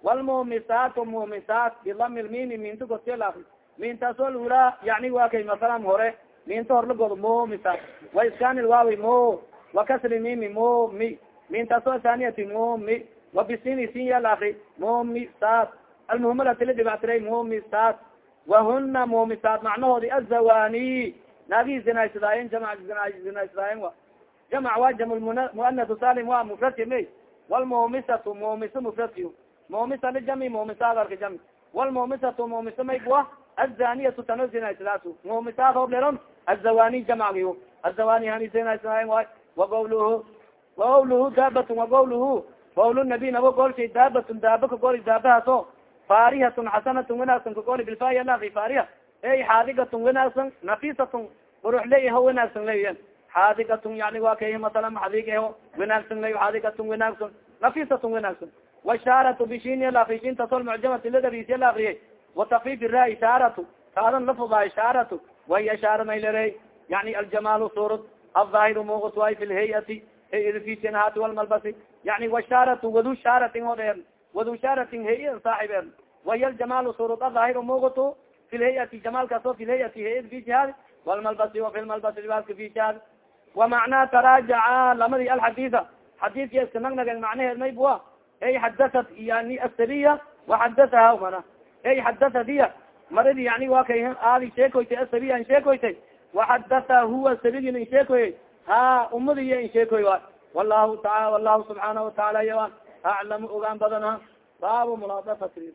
wlmumisaat mumisaat bilami lmimi minta koskela mintaasoo lula yani wa kay masalan hore minta horlagood mumisa wa iskanil waawi mo wakasri mimi momi mintaso saniyati momi wabisini sin yalaafri momi saas almuhmalati la dhibactiray momi saas wahuna momisaad macnahoodi azawani naagii zinaysadaayen jamac zinaysadaayen wa. Jamac waa jam muanatu salim wa mufradki may walmumisatu mumiso mufradki mumisa lijami mumisaad arka jami walmumisatu mumiso maybua azaniyatu tano zinaysadaasu mumisaad hobleron azawani jamacgi azawani hani zinaysadaayen waay wagawluhu wagawluhu daabatun wagawluhu gawl nabi nabo golshay daabatun daaba ka goli daabahaaso faarihatun xasanatun wanaagsan kagoli bilfaya laki faariha ey xaadigatun wanaagsan nafisatun quruxle ho wanaagsan leyan xaadigatun yani waa kay masala maxdig eho wanaagsan ley xaadigatun wanaagsan nafisatun wanaagsan washaaratu bishin laki shintasol mucjamati ladabis la akriyay watafif ra ishaaratu kaadan lafudaa ishaaratu wahiy ishaara maylere yani aljamaal surud alظaahiru muuqat way fi lhayati hayadfisinhaati walmalbasi yani washaaratu wadu shaaratin o dheer wadu shaaratin hay'a saaxib er wahiy ljamaal surud alظaahiru muuqatu fi lhayati jamaalkaaso fi lhayati hayad fisihaad walmalbasi wa fi lmalbasi libaaska fisihaad wamacnaa taraajaca lamadi alxadiida xadiidka iska nagnagen macnaheed maybua ay xadaat yani asabiya waxadataha mana ay xadaat hiya maradi yani wa kay aadi sheekoytay asabiya an sheekoytay waxadata huwa sabigin in sheekoy ha umadiyo in sheekoy wa wallahu taala wallahu subxaanahu wataala ya aclamu ogaan badan ha baabu mulaadafati